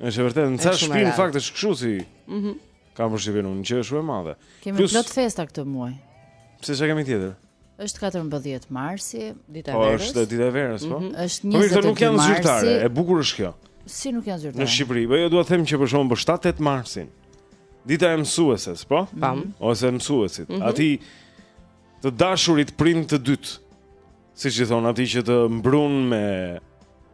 Është e vërtetë, në ca shpi në fakt është kështu si. Mhm. Mm Kam përshtypjen unë që është shumë e madhe. Kemi Plus, plot festa këtë muaj. Pse çka kemi tjetër? Është 14 marsi, dita e po, verës. Po është dita e verës, po. Mm -hmm. Është 20 marsi. Po këto nuk janë zyrtare, e bukur është kjo. Si nuk janë zyrtare? Në Shqipëri, po jo dua të them që për shembull për 7-8 marsin. Dita e mësueses, po? Pam. Mm -hmm. Ose mësuesit. Mm -hmm. Atij të dashurit prind të dytë. siç i thonë atij që të mbrun me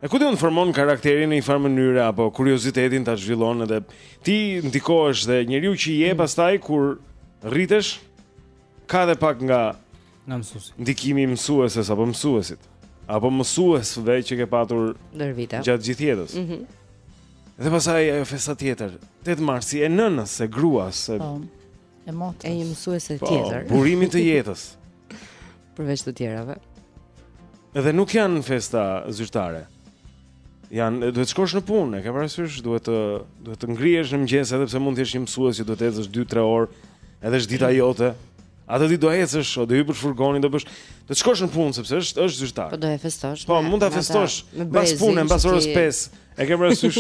e ku di unë, të formon karakterin në një farë mënyre apo kuriozitetin ta zhvillon edhe ti ndikohesh dhe njeriu që je mm. pastaj kur rritesh ka dhe pak nga nga mësuesi. Ndikimi i mësueses apo mësuesit apo mësuesve që ke patur ndër vite. Gjatë gjithë jetës. Mhm. Mm dhe pastaj ajo festa tjetër, 8 marsi e nënës, e gruas, e po. e motrës. E një mësuese po, tjetër. Po, burimit të jetës. Përveç të tjerave. Edhe nuk janë festa zyrtare. Janë, duhet të shkosh në punë, e ke parasysh, duhet të duhet të ngrihesh në mëngjes edhe pse mund të jesh një mësues që duhet të ecësh 2-3 orë, edhe është dita jote. Atë ditë do ecësh, do hipësh furgonin, do bësh, do të shkosh në punë sepse është është zyrtar. Po do e festosh. Po mund ta festosh pas punës, pas orës 5. E ke parasysh?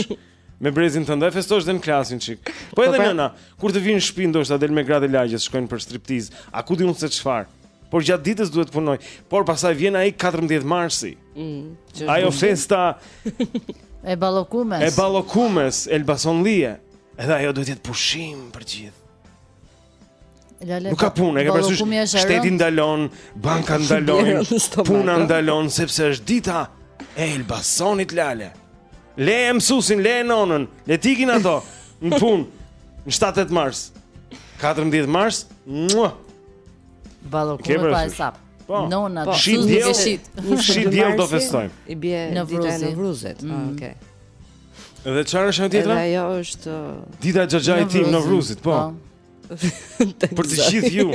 Me brezin tënd e festosh dhe në klasë një çik. Po edhe po, pra- nëna, kur të vijë në shtëpi ndoshta del me gratë e lagjes, shkojnë për striptiz. A ku di unë se çfarë? Por gjatë ditës duhet të punojë. Por pastaj vjen ai 14 marsi. Mm, Ajo festa e ballokumes. E ballokumes elbasonllie. Edhe ajo duhet të jetë pushim për të gjithë. Nuk ka punë, e ke parasysh? Shteti ndalon, bankat ndalojnë, puna ndalon sepse është dita e Elbasonit Lale. Le e mësusin, le e nonën, le t'ikin ato në punë në 7-8 mars. 14 mars, mua. Ballokume pa hesap. Po. Nona, po. shit, shit. Në diell do festojmë. I bie Nevruzet. Mm. Ah, okay. Dhe çfarë është ajo tjetra? Edhe ajo është uh, Dita e xhaxhait tim Nevruzit, po. po. Për të gjithë ju.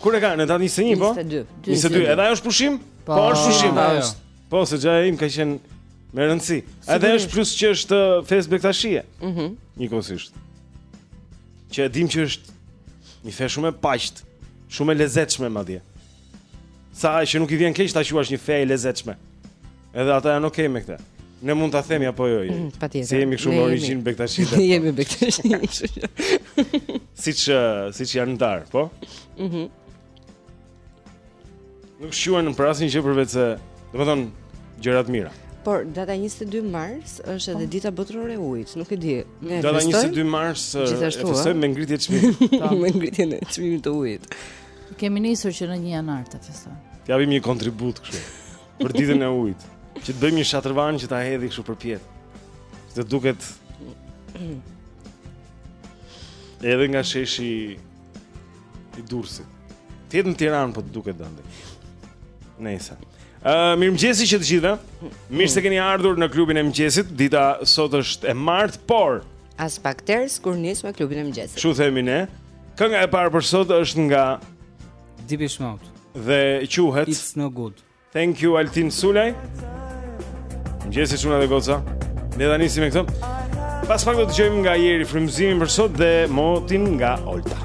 Kur e ka në datë 21, po? 22. 22. Edhe ajo është pushim? Po, po është pushim. Po, po se xhaja im ka qenë me rëndësi. Edhe është plus që është uh, festë bektashie. Mhm. Mm Njëkohësisht. Që e dim që është një fe shumë e paqtë, shumë e lezetshme madje. Sa që nuk të vjen keq ta quash një fe e lezetshme. Edhe ata janë okay me këtë. Ne mund ta themi apo jo? Mm, Patjetër. Si jemi kështu me origjinë bektashinj. Ne jemi bektashinj. Siç eh, siç janë ndarë, po? Mhm. Nuk shquhen për asnjë gjë përveç se, domethënë, gjëra të mira. Por data 22 mars është edhe dita botërore e ujit, nuk e di. Ne data 22 mars eh, e festojmë me ngritje të çmimit. Po, me ngritjen e çmimit të ujit. Kemi nisur që në 1 janar të festojmë. T'japim një kontribut kështu. për ditën e ujit, që të bëjmë një shatërvan që ta hedhë kështu përpjet. Të duket edhe nga sheshi i Durrësit. Të jetë në Tiranë po të duket dande. Nëse. Ë uh, mirëmëngjesi që të gjithëve. Mirë se keni ardhur në klubin e mëngjesit. Dita sot është e martë, por as pak ters kur nis me klubin e mëngjesit. Ç'u themi ne? Kënga e parë për sot është nga Depeche Mode. Dhe quhet It's No Good. Thank you Altin Sulaj. Mëngjesi çuna dhe goca. Ne tani nisim me këtë. Pas pak do të dëgjojmë nga Jeri frymëzimin për sot dhe motin nga Olta.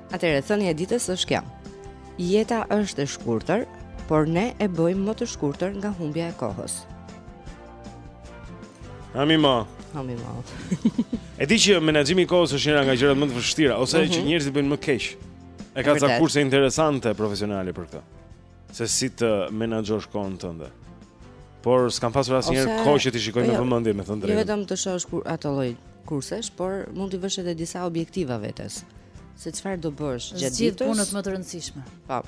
Atëherë thënia e ditës është kjo. Jeta është e shkurtër, por ne e bëjmë më të shkurtër nga humbja e kohës. Ami ma. Ami ma. e di që menaxhimi i kohës është njëra nga gjërat më të vështira ose mm -hmm. që mhm. njerëzit bëjnë më keq. E, ka ca kurse interesante profesionale për këtë. se si të menaxhosh kohën tënde. Por s'kam pasur asnjëherë kohë që t'i shikoj me jo, vëmendje, me thënë jo drejtë. Jo vetëm të shohësh ato lloj kursesh, por mund t'i vësh edhe disa objektiva vetes. Se çfarë do bësh gjatë ditës? Gjithë punët më të rëndësishme. Po.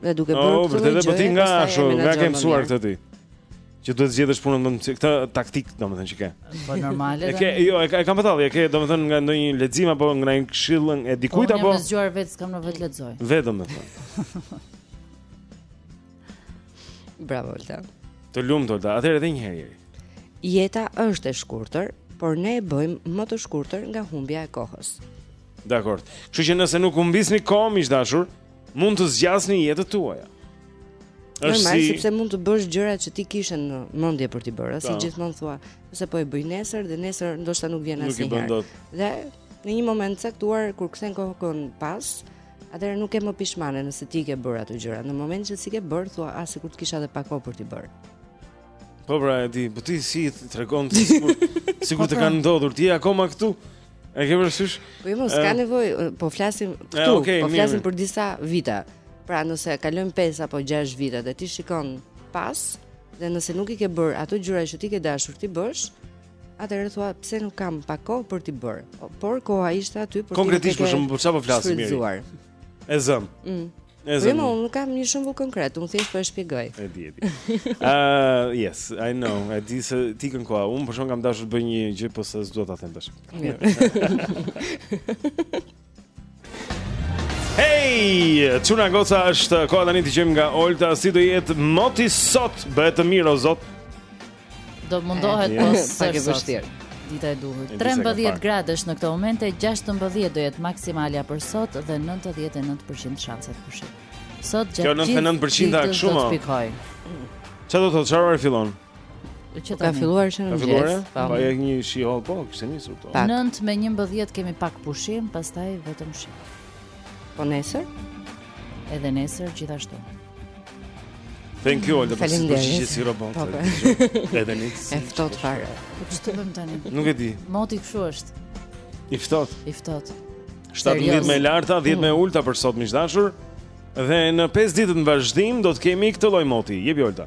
Dhe duke bërë këtë gjë. Po, vërtetë po ti nga ashtu, nga ke mësuar këtë ti. Që duhet zgjedhësh punën me këtë taktikë, domethënë që ke. Po normale. E ke, jo, e, kam vëtall, e ke domethënë nga ndonjë lexim apo nga një këshillë e dikujt apo? Po jam e zgjuar vetë, s'kam nevojë të lexoj. Vetëm më thon. Bravo Olta. Të lumtë Olta. Atëherë edhe një herë Jeri. Jeta është e shkurtër, por ne e bëjmë më të shkurtër nga humbja e kohës. Dakor. Kështu që nëse nuk humbisni kohë, miq të dashur, Mund të zgjasni jetët tuaja. Është normal si... sepse mund të bësh gjëra që ti i kishe në mendje për t'i bërë, si po. gjithmonë thua, ose po e bëj nesër dhe nesër ndoshta nuk vjen asnjëherë. Dhe në një moment të caktuar kur kthen kokën pas, atëherë nuk je më pishmane nëse ti i ke bërë ato gjëra. Në momentin që s'i ke bërë, thua, "Ah, sikur të kisha edhe pak kohë për t'i bërë." Po pra, e di, po ti si tregon ti sikur sikur të po, pra. kanë ndodhur, ti je akoma këtu? E ke parasysh? Po jo, s'ka nevojë, po flasim këtu, e, okay, po flasim mirë. për disa vite. Pra, nëse kalojnë 5 apo 6 vite dhe ti shikon pas dhe nëse nuk i ke bërë ato gjëra që ti ke dashur t'i bësh, atëherë thua pse nuk kam pak kohë për t'i bërë. Por koha ishte aty për ty. Konkretisht për shkak të çfarë po flasim mirë. E zëm. Mm. E zënë. Po, unë kam një shembull konkret, unë thjesht po e shpjegoj. E di, e di. Ëh, uh, yes, I know. E di se ti kën koha. Unë për shembull kam dashur të bëj një gjë, po s'dua ta them tash. Hey, çuna goca është koha tani të gjejmë nga Olta, si do jetë moti sot, bëje të mirë o zot. Do të mundohet po sa e vështirë. Dita e duhur. 13 gradë është në këtë moment e 16 do jetë maksimalja për sot dhe 99% shanset për shi. Sot gjatë ditës. Kjo 99% është shumë. Çfarë do të thotë çfarë fillon? që ka filluar që në mëngjes. Po. po ja një shi i hollë po, kishte nisur po. 9 me 11 kemi pak pushim, pastaj vetëm shi. Po nesër? Edhe nesër gjithashtu. Thank you all the best. Faleminderit. Si robot. Po, po. Edhe nesër. E ftoht fare. Po ç'të bëm tani? Nuk e di. Moti kshu është. I ftoht. I ftoht. 17 më e larta, 10 më e ulta për sot miq të dashur. Dhe në 5 ditët në vazhdim do të kemi këtë lloj moti. Jepi Olta.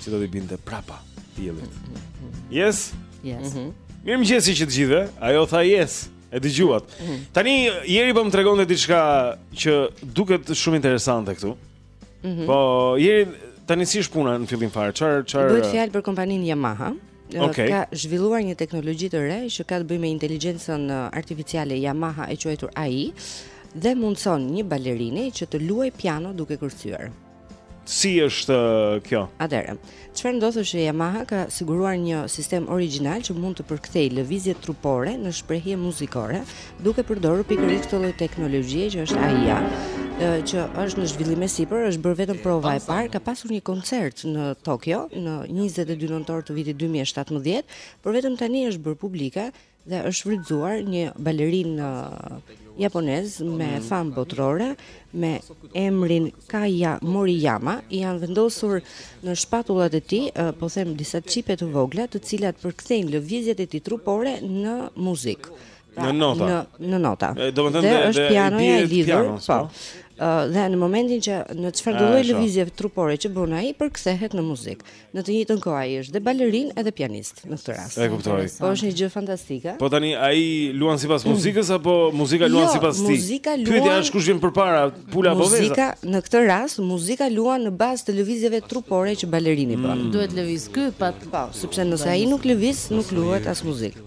Si do t'i binte prapa diellit. Yes. Yes. Mhm. Mirëmëngjesi që të gjithve, ajo tha yes, e dëgjuat. Mhm. Tani, Jeri po më tregonte diçka që duket shumë interesante këtu. Mhm. Po, Jeri, tani si është puna në fillim fare, çfarë, çfarë... Bëhet fjalë për kompaninë Yamaha, okay. ka zhvilluar një teknologi të re që ka të bëjë me inteligjencën uh, artificiale Yamaha e quajtur AI dhe mundëson një balerini që të luajë piano duke kërcyer. Si është uh, kjo? Atëherë, çfarë ndodh është se Yamaha ka siguruar një sistem origjinal që mund të përkthejë lëvizjet trupore në shprehje muzikore, duke përdorur pikërisht këtë lloj teknologjie që është AI-ja që është në zhvillim e sipër, është bërë vetëm prova e parë, ka pasur një koncert në Tokyo në 22 nëntor të vitit 2017, por vetëm tani është bërë publike dhe është shfrytëzuar një balerin japonez me mm. famë botërore me emrin Kaya Moriyama i janë vendosur në shpatullat e tij, po them disa çipe të vogla, të cilat përkthejnë lëvizjet e tij trupore në muzikë. Pra, në nota. Në, në nota. E, domethënë është pianoja e lidhur, po. po dhe në momentin që në çfarëdo lloj lëvizje trupore që bën ai përkthehet në muzikë. Në të njëjtën kohë ai është dhe balerin edhe pianist në këtë rast. E kuptoj. Po është një gjë fantastike. Po tani ai luan sipas mm. muzikës apo muzika luan jo, sipas tij? Muzika luan. Pyetja është kush vjen përpara, pula apo veza? Muzika në këtë rast muzika luan në bazë të lëvizjeve trupore që balerini bën. Mm. Duhet të lëvizë ky pa pa, sepse nëse ai nuk lëviz, nuk luhet as muzikë.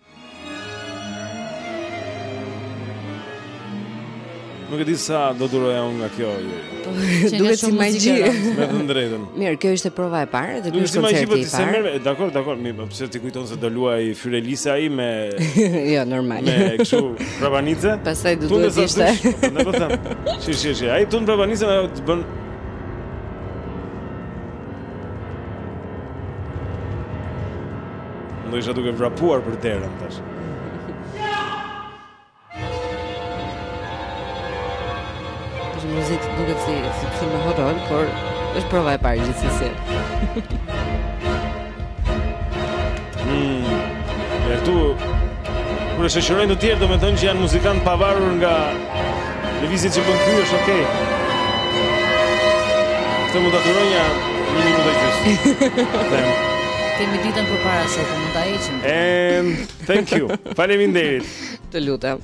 Nuk e di sa do duroja unë nga kjo. Duhet si magji. Me të drejtën. Mirë, kjo ishte prova e parë dhe ky është koncerti i parë. Mirë, dakor, dakor, mirë, po pse ti kujton se do luaj Für Elise ai me Jo, normal. Me kështu prapanicë. Pastaj do duhet të ishte. Ne po them. Si si si, ai tund prapanicën ajo të bën Unë isha duke vrapuar për derën tash. Është muzikë duke si si film horror, por është prova e parë gjithsesi. Mmm. Ja këtu Kur e shoqërojnë të tjerë, domethënë që janë muzikantë pavarur nga lëvizjet që bën ky është okay. Këtë mund ta duroj një një minutë e gjysmë. Kemi ditën përpara se të mund ta heqim. And thank you. Faleminderit. Të lutem.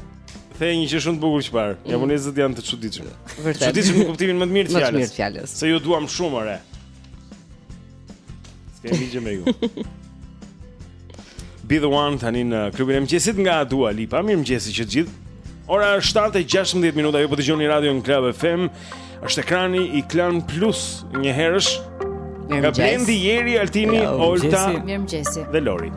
The një gjë shumë të bukur çfarë. Mm. Japonezët janë të çuditshëm. Vërtet. Çuditshëm në kuptimin më të mirë të fjalës. Më të mirë të fjalës. Se ju duam shumë ore. S'ka lidhje me ju. Be the one tani në klubin e mëngjesit nga Dua Lipa. Mirëmëngjesi që të gjithë. Ora është 7:16 minuta. Ju po dëgjoni radion Club FM. Është ekrani i Klan Plus njëherësh. Nga Blendi, Jeri, Altini, Olta. Mirëmëngjesi. Dhe Lori.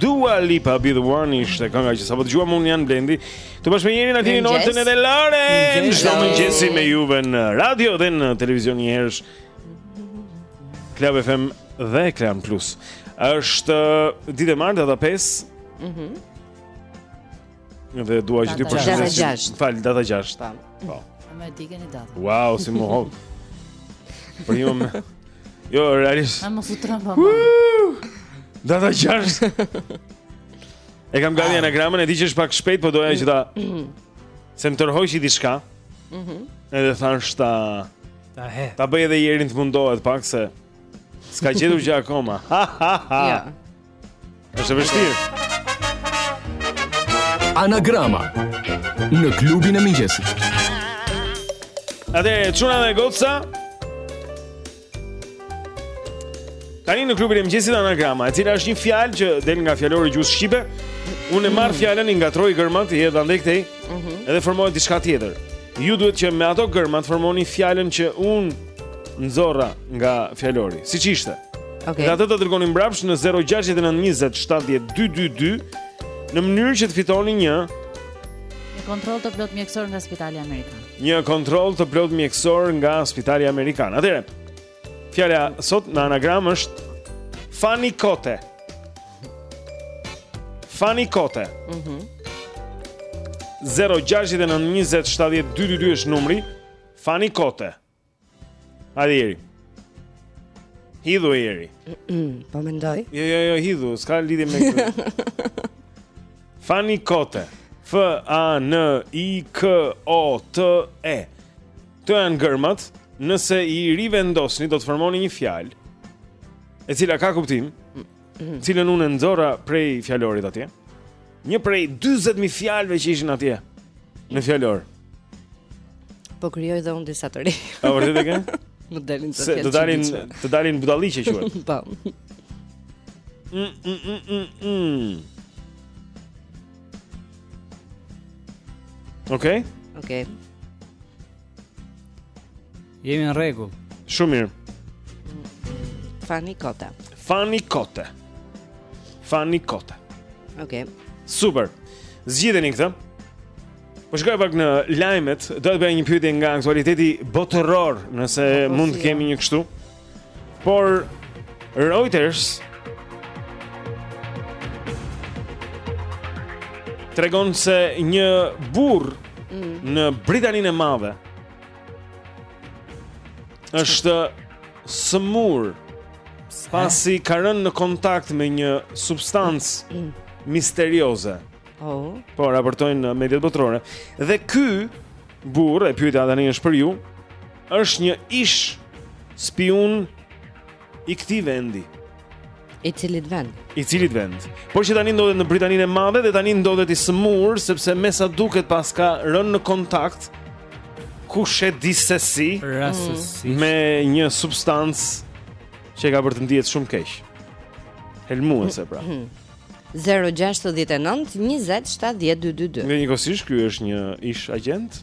Dua Lipa Be The One ishte kënga që sapo dëgjuam unë jam Blendi Së bashku me Jerin Altinin Oltën edhe Lorin Në çdo mëngjes me juve në radio dhe në televizion njëherësh Club FM dhe Klan Plus është uh, ditë e martë data pesë mm -hmm. Dhe dua që t'i përshëndesim. Fal data 6. Po. po. Më di keni datë. Wow, si më hop. Për ju më. Jo, realisht. Ai mos u tramba. Data 6. E kam gati anagramën, e di që është pak shpejt, po doja që ta se më tërhoqi diçka mhm. Edhe thanë shta Ta he Ta bëj edhe Jerin të mundohet pak se S'ka gjetur gjë akoma Ha ha ha Ja Është e vështirë. Anagrama në klubin e mëngjesit. Atëherë çuna dhe goca. Tani në klubin e mëngjesit anagrama, e cila është një fjalë që del nga fjalori i gjuhës shqipe. Unë e marr fjalën i ngatërroj gërmat i hedh andej këtej. Mhm. Edhe formohet diçka tjetër. Ju duhet që me ato gërma të formoni fjalën që unë nxorra nga fjalori, siç ishte. Okej. Okay. Dhe atë do të dërgoni mbrapsht në 069 20 70 222 në mënyrë që të fitoni një një kontroll të plot mjekësor nga Spitali Amerikan. Një kontroll të plot mjekësor nga Spitali Amerikan. Atëherë, fjala sot në anagram është Fani Kote. Fani Kote. Mhm. Mm 069 20 70 222 është numri. Fani kote. Hajde jeri. Hidhu jeri. po mendoj. Jo jo jo hidhu, s'ka lidhje me këtë. Fani kote. F A N I K O T E. Këto janë gërmat, nëse i rivendosni do të formoni një fjalë e cila ka kuptim. mhm. të cilën unë e nxorra prej fjalorit atje. Një prej 40000 fjalëve që ishin atje në fjalor. Po krijoj dhe unë disa të ri. A vërtet e ke? Më dalin fjalë. Të dalin, të dalin budalliqe quhet. Po. Mm, mm, mm, mm, mm. Okej. Okay? Okej. Okay. Jemi në rregull. Shumë mirë. Fani Kote. Fani Kote. Fani Kote. Okej. Okay. Super. Zgjidheni këtë. Po shikoj pak në lajmet, do të bëj një pyetje nga aktualiteti botëror, nëse mund të kemi një kështu. Por Reuters tregon se një burrë mm. në Britaninë e Madhe është sëmurë pasi ka rënë në kontakt me një substancë mm. misterioze. Oh. Po raportojnë në mediat botërore. Dhe ky burrë, e pyetja tani është për ju, Është një ish spiun i këtij vendi. I cilit vend? I cilit vend? Por që tani ndodhet në Britaninë e Madhe dhe tani ndodhet i sëmurë sepse me sa duket paska rënë në kontakt kush e di se si me një substancë që e ka bërë të ndihet shumë keq. Helmuese pra. 069 20 70 222. Në një kohë ish ky është një ish agjent?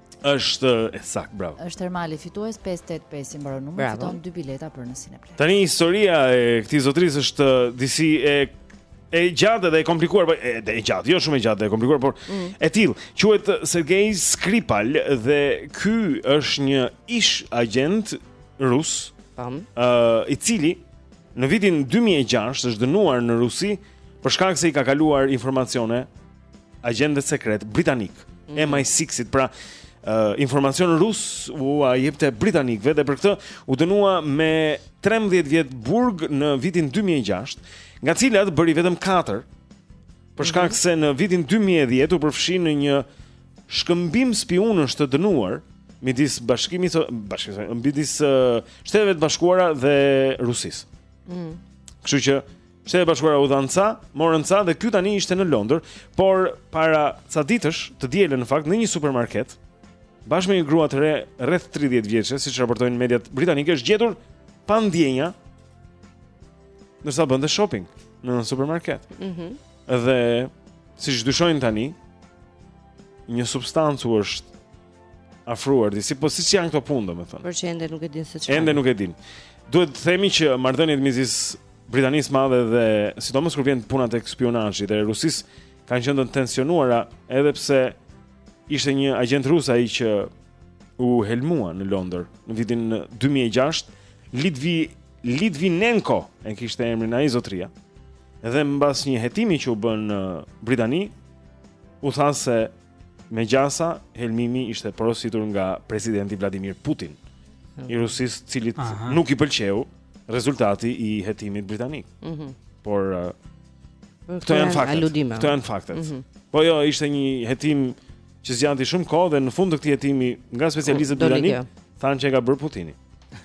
Është e saktë, bravo. Është Ermali fitues 585 i mbaron numri, fiton dy bileta për në Cineplex. Tani historia e këtij zotërisë është disi e e gjatë dhe e komplikuar, po e, e gjatë, jo shumë e gjatë dhe e komplikuar, por mm. e tillë. Quhet Sergei Skripal dhe ky është një ish agjent rus. Tam. Ë, uh, i cili në vitin 2006 është dënuar në Rusi për shkak se i ka kaluar informacione agjentëve sekretë britanikë, mm -hmm. MI6-it, pra uh, informacion rus ua jepte britanikëve dhe për këtë u dënua me 13 vjet burg në vitin 2006, nga të cilat bëri vetëm 4 për shkak mhm. se në vitin 2010 u përfshi në një shkëmbim spiunësh të dënuar midis bashkimit të bashkimit midis Shteteve të Bashkuara dhe Rusisë. Mm. Kështu që Shtetet e Bashkuara u dhanë ca, morën ca dhe ky tani ishte në Londër, por para ca ditësh, të dielën në fakt në një supermarket, bashkë me një grua të re rreth 30 vjeçe, siç raportojnë mediat britanike, është gjetur pa ndjenja ndërsa bënte shopping në supermarket. Mhm. Mm dhe siç dyshojnë tani, një substancë u është afruar disi, po siç janë këto punë, domethënë. Por që ende nuk e dinë se çfarë. Ende nuk e dinë. Duhet të themi që marrëdhëniet midis Britanisë së Madhe dhe sidomos kur vjen puna tek spiunazhi dhe Rusisë kanë qenë të tensionuara edhe pse ishte një agjent rus ai që u helmua në Londër në vitin 2006, Litvi Litvinenko e kishte emrin ai zotria. Dhe mbas një hetimi që u bë në Britani, u tha se Me gjasa, helmimi ishte porositur nga presidenti Vladimir Putin i Rusisë, të cilit Aha. nuk i pëlqeu rezultati i hetimit britanik. Mhm. Mm Por uh, këto janë fakte. Këto janë fakte. Mm -hmm. Po jo, ishte një hetim që zgjati shumë kohë dhe në fund të këtij hetimi nga specialistët britanikë thanë që e ka bërë Putini.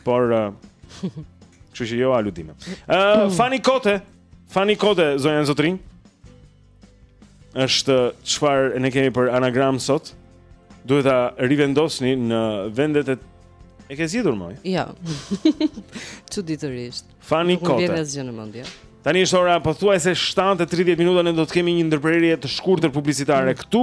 Por uh, kështu që jo aludime. Ë uh, mm. Fani Kote, Fani Kote zonja zotërinj. është çfarë ne kemi për anagram sot. Duhet ta rivendosni në vendet e E ke zgjidhur mo? Jo. Çuditërisht. Fani Kote. Nuk vjen asgjë në mendje. Tani është ora pothuajse 7:30 minuta ne do të kemi një ndërprerje të shkurtër publicitare mm. këtu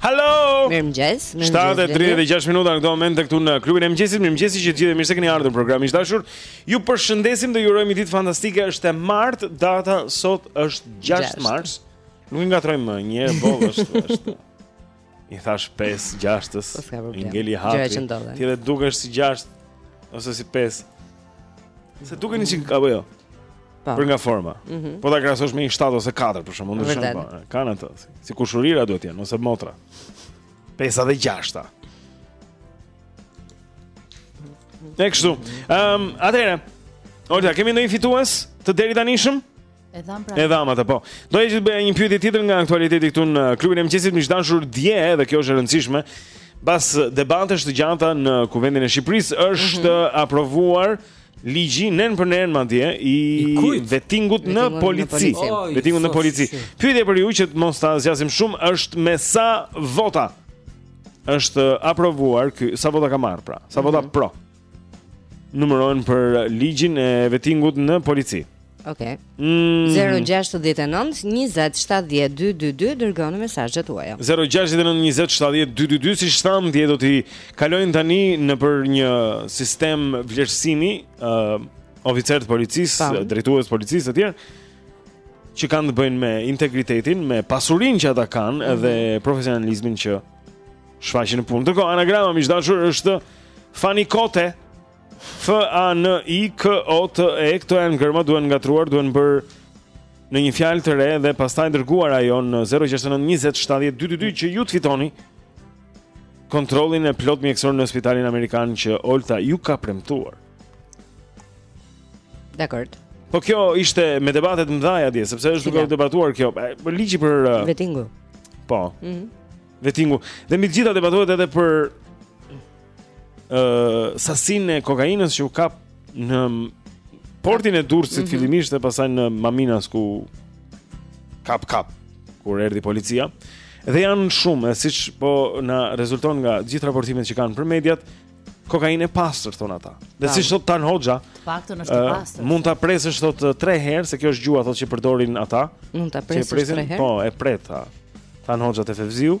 Hello! Mirëmëngjes, mirëmëngjes. 7:36 minuta në këtë moment këtu në klubin e mëngjesit. Mirëmëngjes të gjithë mirë se keni ardhur në programin e dashur. Ju përshëndesim dhe ju urojmë ditë fantastike. Është e martë, data sot është 6 mars. Nuk i ngatërrojmë më, një herë boll është, është. I thashë 5 gjashtës. Po, I ngeli hatri. Ti edhe dukesh si gjashtë ose si 5. Se duken njësoj apo jo? Po. Për nga forma. Mm -hmm. Po ta krahasosh me një 7 ose 4 për shembull, ndryshon po. Kanë ato. Si kushurira duhet të jenë, ose motra. 5 dhe 6-ta. E kështu. Ehm, um, atëherë. Orta, kemi ndonjë fitues të deritanishëm? E dhamë pra. E dhamë atë po. Do të bëj një pyetje tjetër nga aktualiteti këtu në klubin e mëngjesit, miq të dashur dje dhe kjo është e rëndësishme. Pas debatesh të gjata në Kuvendin e Shqipërisë është mm -hmm. aprovuar Ligji nen për nen madje i, I vetingut në polici. Oh, vetingut në polici. Pyetja për ju që të mos ta zgjasim shumë është me sa vota është aprovuar ky, sa vota ka marrë pra, sa vota mm -hmm. pro. Numërohen për ligjin e vetingut në polici. Ok. Mm. 069 20 70 222 dërgoni mesazhet tuaja. 069 20 70 222 siç thamë dhe do t'i kalojnë tani nëpër një sistem vlerësimi, ë uh, oficerë të policisë, drejtues të policisë etj që kanë të bëjnë me integritetin, me pasurinë që ata kanë mm -hmm. dhe profesionalizmin që shfaqin në punë. Ndërkohë anagrama miq të dashur është Fanikote. F A N I K O T E këto janë gërma duhen ngatruar, duhen bërë në një fjalë të re dhe pastaj dërguar ajo në 069 20 70 222 që ju të fitoni kontrollin e plotë mjekësor në spitalin amerikan që Olta ju ka premtuar. Dakord. Po kjo ishte me debatet e mëdha dje, sepse është duke u debatuar kjo, për ligji për... Uh, Vetingu. Po. Mm -hmm. Vetingu. Dhe mbi të gjitha debatohet edhe për uh, sasinë e kokainës që u kap në portin e Durrësit mm -hmm. fillimisht e pastaj në Maminas ku kap kap kur erdhi policia. Dhe janë shumë, siç po na rezulton nga gjithë raportimet që kanë bërë mediat, kokainë e pastër thonë ata. Dhe siç thotë Tan Hoxha, të paktën është e pastër. Mund ta presësh thotë 3 herë, se kjo është gjuha thotë që përdorin ata. Mund ta presësh 3 herë. Po, e pret tha. Tan Hoxha te Fevziu,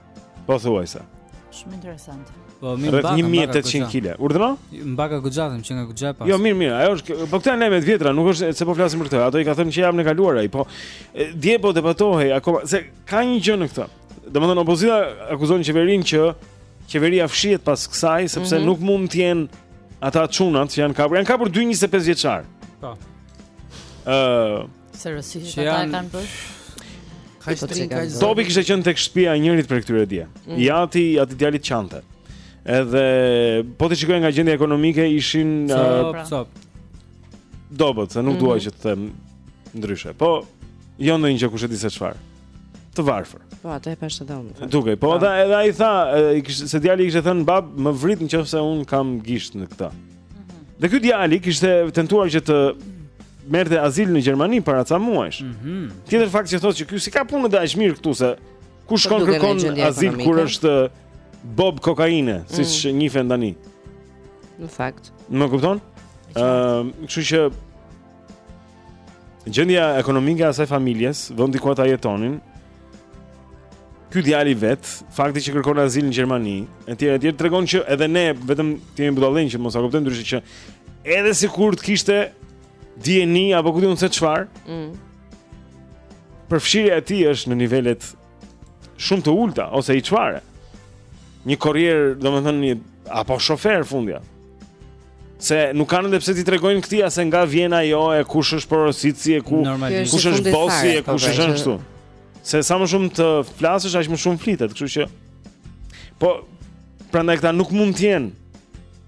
Pothuajse. Shumë interesante. Po mirë. Rreth 1800 kg. Urdhëro? Mbaka goxhatëm që nga goxha pas. Jo, mirë, mirë. Ajo është po këta janë lajme të vjetra, nuk është se po flasim për këtë. Ato i ka thënë që javën e kaluar ai, po dje po debatohej akoma se ka një gjë në këtë. Domethënë opozita akuzon qeverinë që qeveria fshihet pas kësaj sepse mm -hmm. nuk mund të jenë ata çunat që janë kapur. Janë kapur dy 25 vjeçarë. Po. Ëh, uh, Seriozisht, që ata e kanë bërë. Kaq të trin kaq. Topi kishte qenë tek shtëpia e njërit prej këtyre dje. Mm. I ati, i ati i djalit qante. Edhe po t'i shikoje nga gjendja ekonomike ishin copë, uh, copë. Dobët, se nuk mm. dua që të them ndryshe. Po jo ndonjë gjë kush e di se çfarë. Të varfër. Po atë e pashë dhe unë. Dukej, po edhe edhe ai tha, se djali kishte thënë bab, më vrit në qoftë se unë kam gisht në këtë. Dhe ky djali kishte tentuar që të merrte azil në Gjermani para ca muajsh. Mm -hmm. Tjetër fakt që thotë që ky s'i ka punët dhe aq mirë këtu se kush shkon kërkon azil kur është bos kokaine, mm. siç mm. njihen tani. Në fakt. Më kupton? Ëm, uh, kështu që Gjendja ekonomike e asaj familjes, vendi ku ata jetonin, ky djali vet, fakti që kërkon azil në Gjermani, etj etj tregon që edhe ne vetëm të jemi budallënj që mos e kuptojmë ndryshe që edhe sikur të kishte dijeni apo ku di unë se çfarë. Mm. Përfshirja e tij është në nivelet shumë të ulta ose i çfarë. Një korrier, domethënë një apo shofer fundja. Se nuk kanë edhe pse t'i tregojnë këtij as nga vjen ajo e kush është porositësi e ku kush është bosi e po, kush është ashtu. Se sa më shumë të flasësh aq më shumë flitet, kështu që po prandaj këta nuk mund të jenë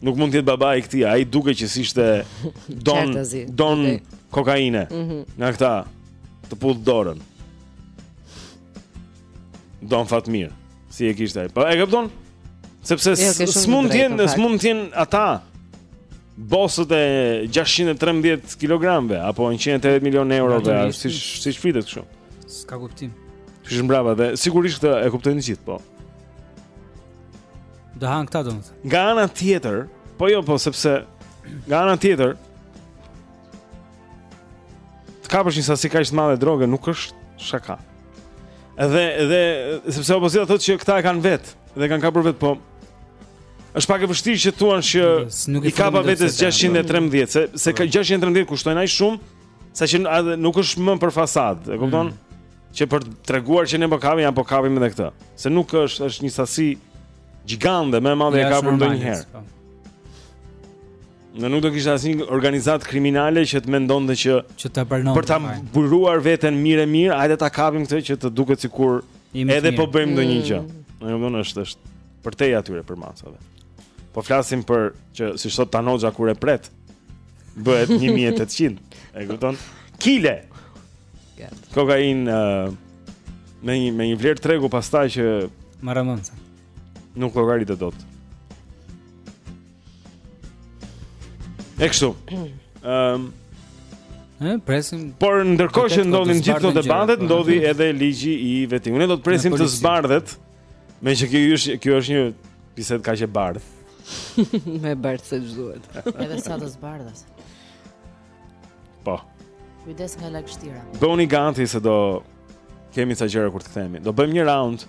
nuk mund të jetë babai i këtij, ai duket që s'ishte don don kokaine. Mm -hmm. Nga këta të puth dorën. Don Fatmir, si e kishte ai. Po e kupton? Sepse jo, s'mund të jenë, s'mund të jenë ata bosët e 613 kilogramëve apo 180 milionë eurove siç flitet kështu. S'ka kuptim. Ka ish mbrapa dhe sigurisht këtë e kuptojnë gjithë, po. Do han këta domos. Nga ana tjetër, po jo, po sepse nga ana tjetër Të kapësh një sasi kaq të madhe droge nuk është shaka. Edhe edhe sepse opozita thotë që këta e kanë vet dhe kanë kapur vet, po është pak e vështirë të thuash që i kapa vetes 613 se se 613 kushtojnë aq shumë sa që nuk është më për fasadë, e kupton? Mm. Që për të treguar që ne po kapim apo kapim edhe këtë. Se nuk është është një sasi gjigante më e madhe e kapur ndonjëherë. Po. Në nuk do kishte asnjë organizatë kriminale që të mendonte që që ta pranonte. Për ta mbuluar veten mirë e mirë, hajde ta kapim këtë që të duket sikur edhe po bëjmë ndonjë gjë. Mm. Në fund është është përtej atyre përmasave. Po flasim për që siç thotë Tan Hoxha kur e pret bëhet 1800. E kupton? Kile. Kokainë uh, me një me një vlerë tregu pastaj që marramendëse. Nuk llogaritet dot. E kështu. Ëm Ë, presim. Por ndërkohë që ndodhin gjithë këto debatet, po. ndodhi edhe ligji i vetingut. Ne do të presim të zbardhet. Meqë kjo është kjo është një bisedë kaq e bardhë. Më e bardhë se ç'duhet. Edhe sa të zbardhas. Po. Kujdes nga lagështira. Bëuni gati se do kemi ca gjëra kur të kthehemi. Do bëjmë një raund.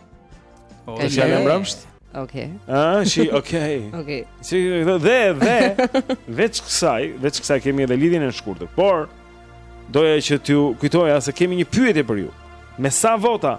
Po, okay. ja jam rëmsht. Okej. Ah, shi, okej. Okej. Si dhe dhe dhe veç kësaj, veç kësaj kemi edhe lidhjen e shkurtë. Por doja që t'ju kujtoja se kemi një pyetje për ju. Me sa vota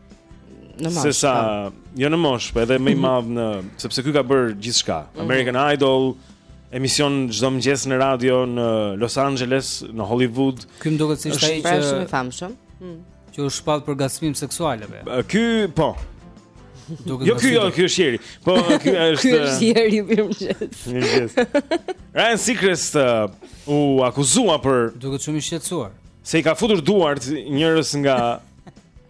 Në moshë. Se sa, po. jo në moshë, po edhe më i mhm. madh në, sepse ky ka bërë gjithçka. Mhm. American mm -hmm. Idol, emision çdo mëngjes në radio në Los Angeles, në Hollywood. Ky më duket si ishte ai pra që është shumë i famshëm. Mm. Që u shpall për ngacmim seksual apo? Ky, po. Duket jo ky, jo ky është Jeri. Po ky është. Ky është Jeri i mëngjesit. Mëngjes. Ryan Seacrest uh, u akuzua për Duket shumë i shqetësuar. Se i ka futur duart njërës nga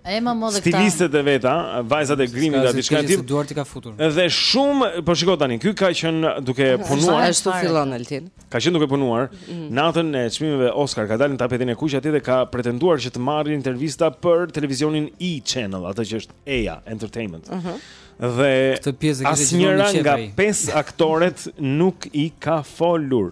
E ma mo dhe këta stilistet e veta, vajzat e grimit a diçka e tillë Duart i ka futur Dhe shumë, po shiko tani, ky ka qënë duke punuar Se ashtu fillon, Altin Ka qënë duke punuar mm. Natën e çmimeve Oscar ka dalë në tapetin e kuq aty dhe ka pretenduar që të marrë intervista për televizionin E-Channel Atë që është E Entertainment uh -huh. Dhe asnjëra nga pesë aktoret nuk i ka folur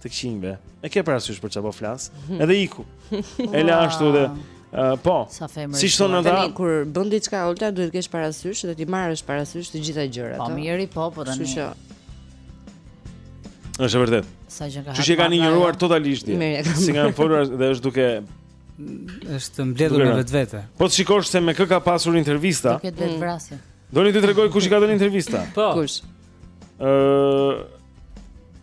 të këqinjve. E ke parasysh për çfarë po flas? Edhe iku. E la ashtu dhe uh, po. Sa femër. Si thonë ata? Tani kur bën diçka Olta duhet të kesh parasysh dhe t'i marrësh parasysh të gjitha gjërat. Po mirë, po, po tani. Kështu që Është vërtet. Atë e kanë injoruar totalisht. S'i kanë folur dhe është duke është mbledhur me vetvete. Po të shikosh se me kë ka pasur intervista. Duket vetëvrasje mm.. Do të të tregoj kush i ka dhënë intervista? Po. Kush? Ëh,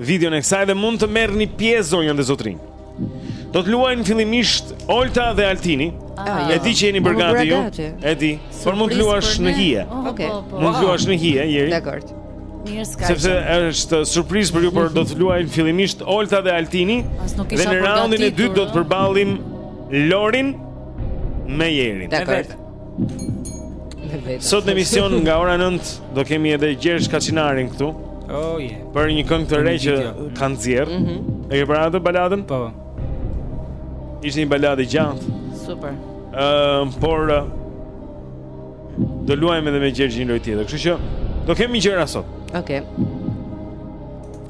Videon e kësaj dhe mund të merrni pjesë zonja dhe zotërinj. Do të luajnë fillimisht Olta dhe Altini. Ah, e di që jeni bërë gati ju. E di. Por mund të luash në hije. Oh, Okej. Po, po. Mund të luash në hije, Jeri. Dakor. Mirë s'ka. Sepse është surprizë për ju, por do të luajnë fillimisht Olta dhe Altini. Dhe në raundin e dytë do të përballim Lorin me Jerin. Dakor. Sot në emision nga ora 9 do kemi edhe Gjergj Kaçinarin këtu. Oh yeah. Për një këngë të re që kanë nxjerrë. Mm -hmm. E ke parë atë baladën? Po. Ishte një baladë e gjatë. Super. Ëm, uh, por uh, do luajmë edhe me Gjergjin një lojë tjetër. Kështu që do kemi gjëra sot. Okej. Okay.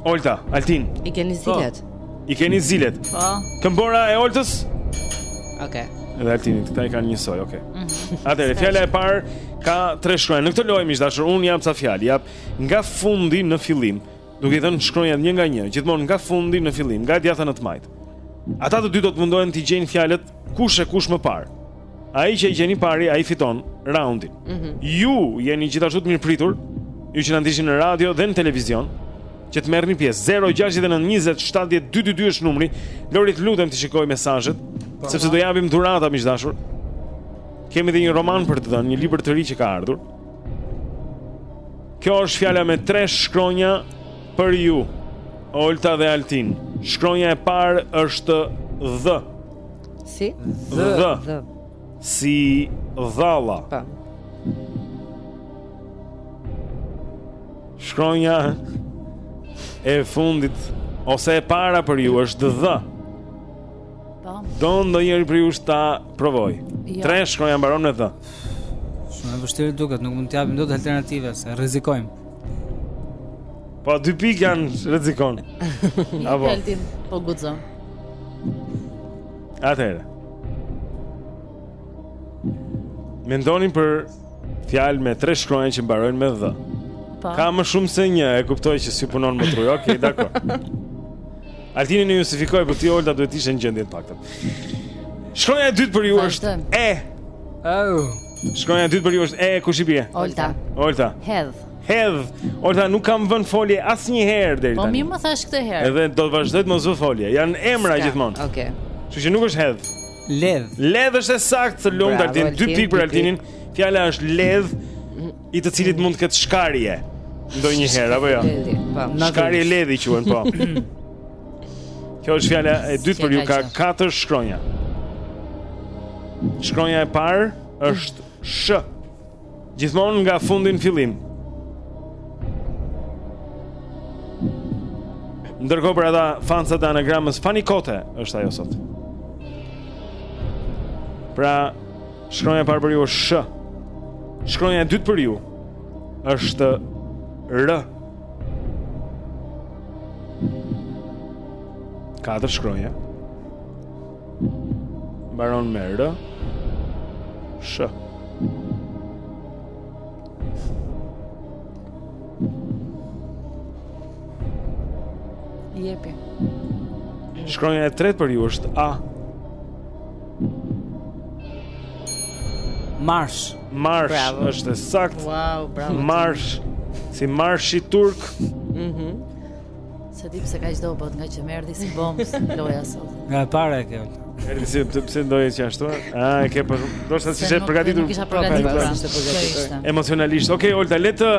Olta, Altin. I keni zilet. Po. I keni zilet. Po. Këmbora e Oltës? Okej. Okay. Dhe e Altinit, këta i kanë njësoj, okej. Okay. Mm -hmm. Atëherë, fjala e parë ka tre shkronja. Në këtë lojë miq të dashur, unë jap ca fjalë, i jap nga fundi në fillim, duke i dhënë shkronjat një nga një, gjithmonë nga fundi në fillim, nga e djathta në të majtë. Ata të dy do të mundohen t'i gjejnë fjalët kush e kush më parë. Ai që e gjen i pari, ai fiton raundin. Mm -hmm. Ju jeni gjithashtu të mirëpritur, ju që na ndiqni në radio dhe në televizion, që të merrni pjesë. 069 20 70 222 është numri. Lori, të lutem t'i shikosh mesazhet, po, sepse do japim dhurata miq të dashur. Kemi dhe një roman për të dhënë, një libër të ri që ka ardhur. Kjo është fjala me tre shkronja për ju. Olta dhe Altin. Shkronja e parë është dh. Si? Dh. Dh. Si dhalla. Po. Shkronja e fundit ose e para për ju është dh. Po. Do ndonjëri prej jush ta provojë. Jo. Tre shkronja mbaron me dh. Shumë e vështirë duket, nuk mund të japim dot alternativë, se rrezikojmë. Po dy pikë janë rrezikon. Apo. Kaltim, po guxo. Atëherë. Mendoni për fjalë me tre shkronja që mbarojnë me dh. Po. Ka më shumë se një, e kuptoj që s'u punon më truri. Okej, okay, dakor. Altini e justifikoj, por ti Olta duhet të ishe në gjendje të paktën. Shkronja e dytë për ju është E. Oh. Shkronja e dytë për ju është e kush i bie? Olta. Olta. Hedh. Hedh. Olta nuk kam vënë folje asnjëherë deri po tani. Po mirë më thashë këtë herë. Edhe do të vazhdoj të mos vë folje. Janë emra gjithmonë. Okej. Okay. Kështu që nuk është hedh. Ledh. Ledh është e saktë, të lumtë Altin. Dy pikë për Altinin. Fjala është ledh. i të cilit mund të ketë shkarje ndonjëherë apo jo. Po, shkarje ledhi quhen po. Kjo është fjala e dytë për ju ka katër shkronja. Shkronja e parë është sh. Gjithmonë nga fundi në fillim. Ndërkohë për ata fansat e anagramës fare kot është ajo sot. Pra, Shkronja e parë për ju është sh. Shkronja e dytë për ju është r. Katër shkronja. Mbaron me r. Sh. Jepi. Shkronja e tretë për ju është a. Marsh. Marsh bravo. është e saktë. Wow, bravo. Marsh. Si marshi turk. Mhm. Mm S'e di pse kaq dobët ngaqë m'erdhi si bombë loja sot. Nga e para e kjo. Erdhi si të pse ndoje që ashtu? Ah, e ke po. Do të thashë se s'je përgatitur. Nuk isha përgatitur. Emocionalisht. Okej, okay, Olta, le të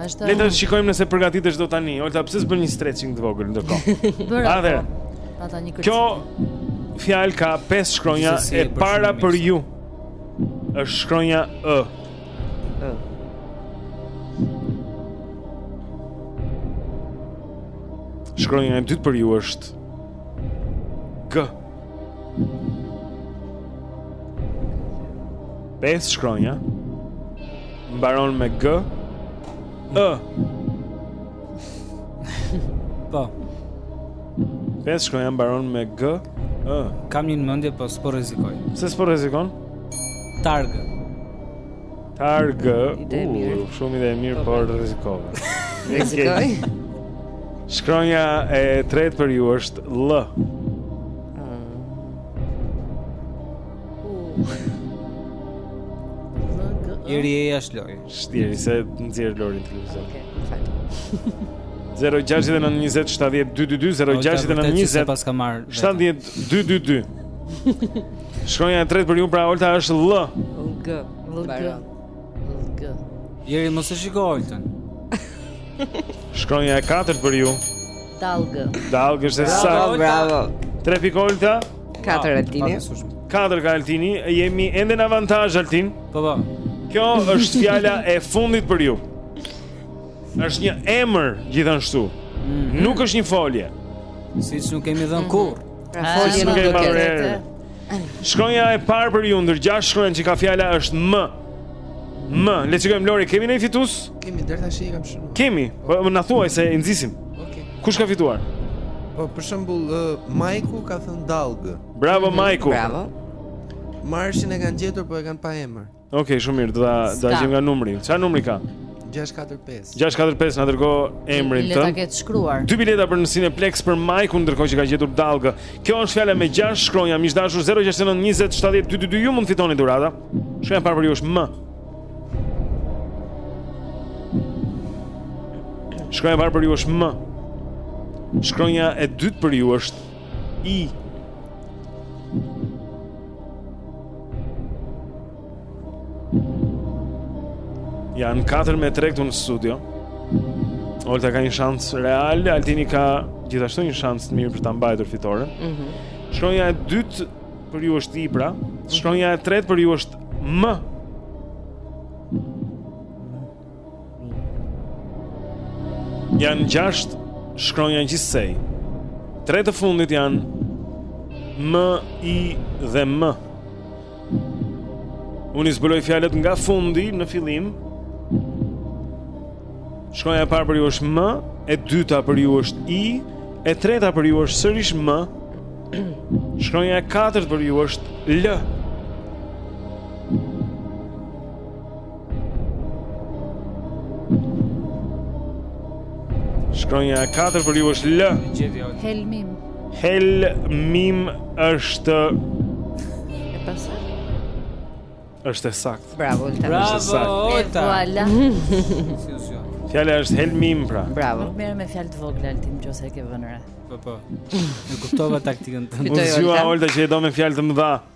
Vazhdo. Le të shikojmë nëse përgatitesh dot tani. Olta, pse s'bën një stretching të vogël ndërkohë? Bëra. Atëherë. Pata një kërcim. Kjo fjalë ka pesë shkronja e para për ju. Është shkronja ë. Ë. Shkronja e dytë për ju është G. Pesë shkronja. Mbaron me G. Ë. Po. Pesë shkronja mbaron me G. Ë. Kam një mendje, po s'po rrezikoj. Pse s'po rrezikon? Targë. Targë. Ide mirë. Uh, shumë ide e mirë, po, por po. rrezikove. Rrezikoj. Shkronja e tretë për ju është L. Jeri je jashtë loje Shtiri se në zirë Lorin të lozë Ok, më fal 0-6-9-20-70-222 0-6-9-20-70-222 Shkronja e tretë për ju pra Olta është L G L G Jeri mos e shiko Olten Shkronja e katërt për ju Dallgë. Dallgë është e saktë. Bravo. Tre pikë Olta. Katër Altini. Katër ka Altini. Jemi ende në avantazh Altin. Po po. Kjo është fjala e fundit për ju. Është një emër gjithashtu. Mm. Nuk është një folje. Siç nuk kemi dhënë kurrë. Pra folje nuk do të ketë. Shkronja e parë për ju ndër gjashtë shkronjat që ka fjala është M. M. Le të shikojmë Lori, kemi ndonjë fitues? Kemi deri tash i kam shënuar. Kemi. Po na thuaj se i nxisim. Okej. Okay. Kush ka fituar? Po për shembull uh, Majku ka thënë Dallgë. Bravo Majku. Bravo. Marshin e kanë gjetur, po e kanë pa emër. Okej, okay, shumë mirë, do ta do ta gjejmë nga numri. Çfarë numri ka? 645. 645 na dërgo emrin tënd. Le ta ketë shkruar. Dy bileta për në Cineplex për Majkun, ndërkohë që ka gjetur Dallgë. Kjo është fjala me 6 shkronja, miq të dashur 069 20 70 222 ju mund të fitoni dhurata. Shkronja e parë për ju është M. Shkronja e parë për ju është M. Shkronja e dytë për ju është I. Janë 4 me 3 këtu në studio. Olta ka një shans real, Altini ka gjithashtu një shans të mirë për ta mbajtur fitoren. Mhm. Mm Shkronja e dytë për ju është I, pra, shkronja e tretë për ju është M. Janë gjashtë shkronja gjithsej Tre të fundit janë M, I dhe M Unë i zbuloj fjalët nga fundi në fillim Shkronja e parë për ju është M E dyta për ju është I E treta për ju është sërish M Shkronja e katërt për ju është L Shkronja e katërt për ju është L. Helmim. Helmim është e pasaktë. Është e saktë. Bravo, Olta. Bravo, Olta. Voilà. Fjala është Helmim pra. Bravo. Nuk merrem me fjalë të vogla Altin nëse e ke vënë re. Po po. E kuptova taktikën tënde. Unë jo, Olta që e do me fjalë të mëdha.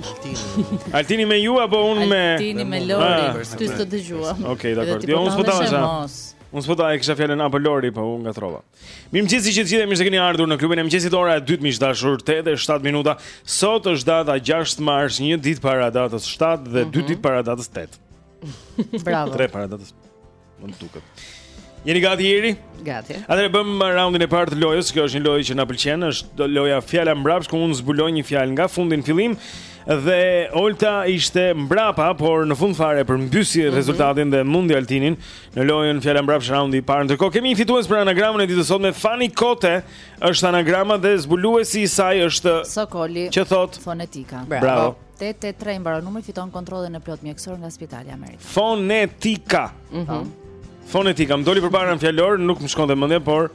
Altini. Altini me ju apo unë me Altini me Lori, ah. ty s'të dëgjuam. Okej, dakord. Jo, unë s'po ta vësh. Unë s'po ta, e kisha fjalën apo Lori, po unë ngatërrova. Mirëmëngjesi të gjithë, mirë se keni ardhur në klubin e mëngjesit ora e 2, miq të dashur, 8 e 7 minuta. Sot është data 6 mars, një ditë para datës 7 dhe 2 mhm. ditë para datës 8. Bravo. 3 para datës. Më duket. Jeni gati Jeri? Gati. Atëherë bëjmë raundin e parë të lojës, kjo është një lojë që na pëlqen, është loja fjala mbrapsht ku unë zbuloj një fjalë nga fundi në fillim dhe Olta ishte mbrapa, por në fund fare përmbysi mhm. rezultatin mm -hmm. dhe mundi Altinin në lojën fjala mbrapsht raundi i parë. Ndërkohë kemi një fitues për anagramën e ditës sot me Fani Kote, është anagrama dhe zbuluesi i saj është Sokoli. Që thotë fonetika. Bravo. Bravo. 883 i mbaron numri fiton kontrollin e plot mjekësor nga Spitali Amerikan. Fonetika. Mhm. Mm Fonetika, më doli përpara në fjalor, nuk më shkonte mendja, por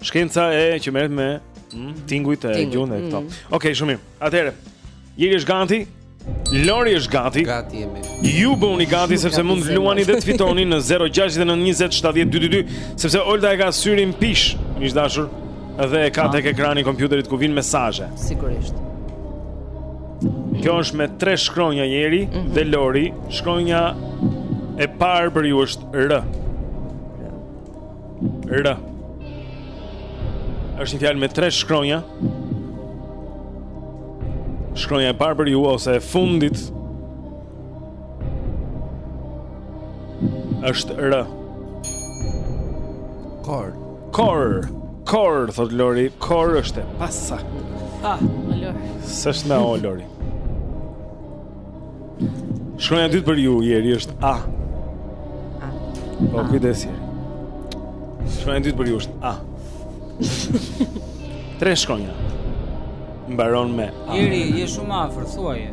shkenca që merret me mm, tingujt e gjuhës e këto. Mm. Okej, okay, shumë mirë. Atëherë, Jeri është gati? Lori është gati. Gati jemi. Ju bëhuni gati sepse mund të luani dhe të fitoni në 0692070222, sepse Olta e ka syrin pishë, miq të dashur, dhe e ka ah. tek ekrani i kompjuterit ku vijnë mesazhe. Sigurisht. Kjo është me tre shkronja Jeri mm -hmm. dhe Lori Shkronja e parë për ju është R R është një fjalë me tre shkronja Shkronja e parë për ju ose e fundit është R Kor Kor, kor, thotë Lori, kor është e pasaktë. Ah, Lori. S'është me o, Lori. Shkronja e dytë për ju, Jeri, është A. A. Po, kujdes, Jeri. Shkronja e dytë për ju, është A. Tre shkronja. Mbaron me A. Jeri, je shumë afër, thuaje.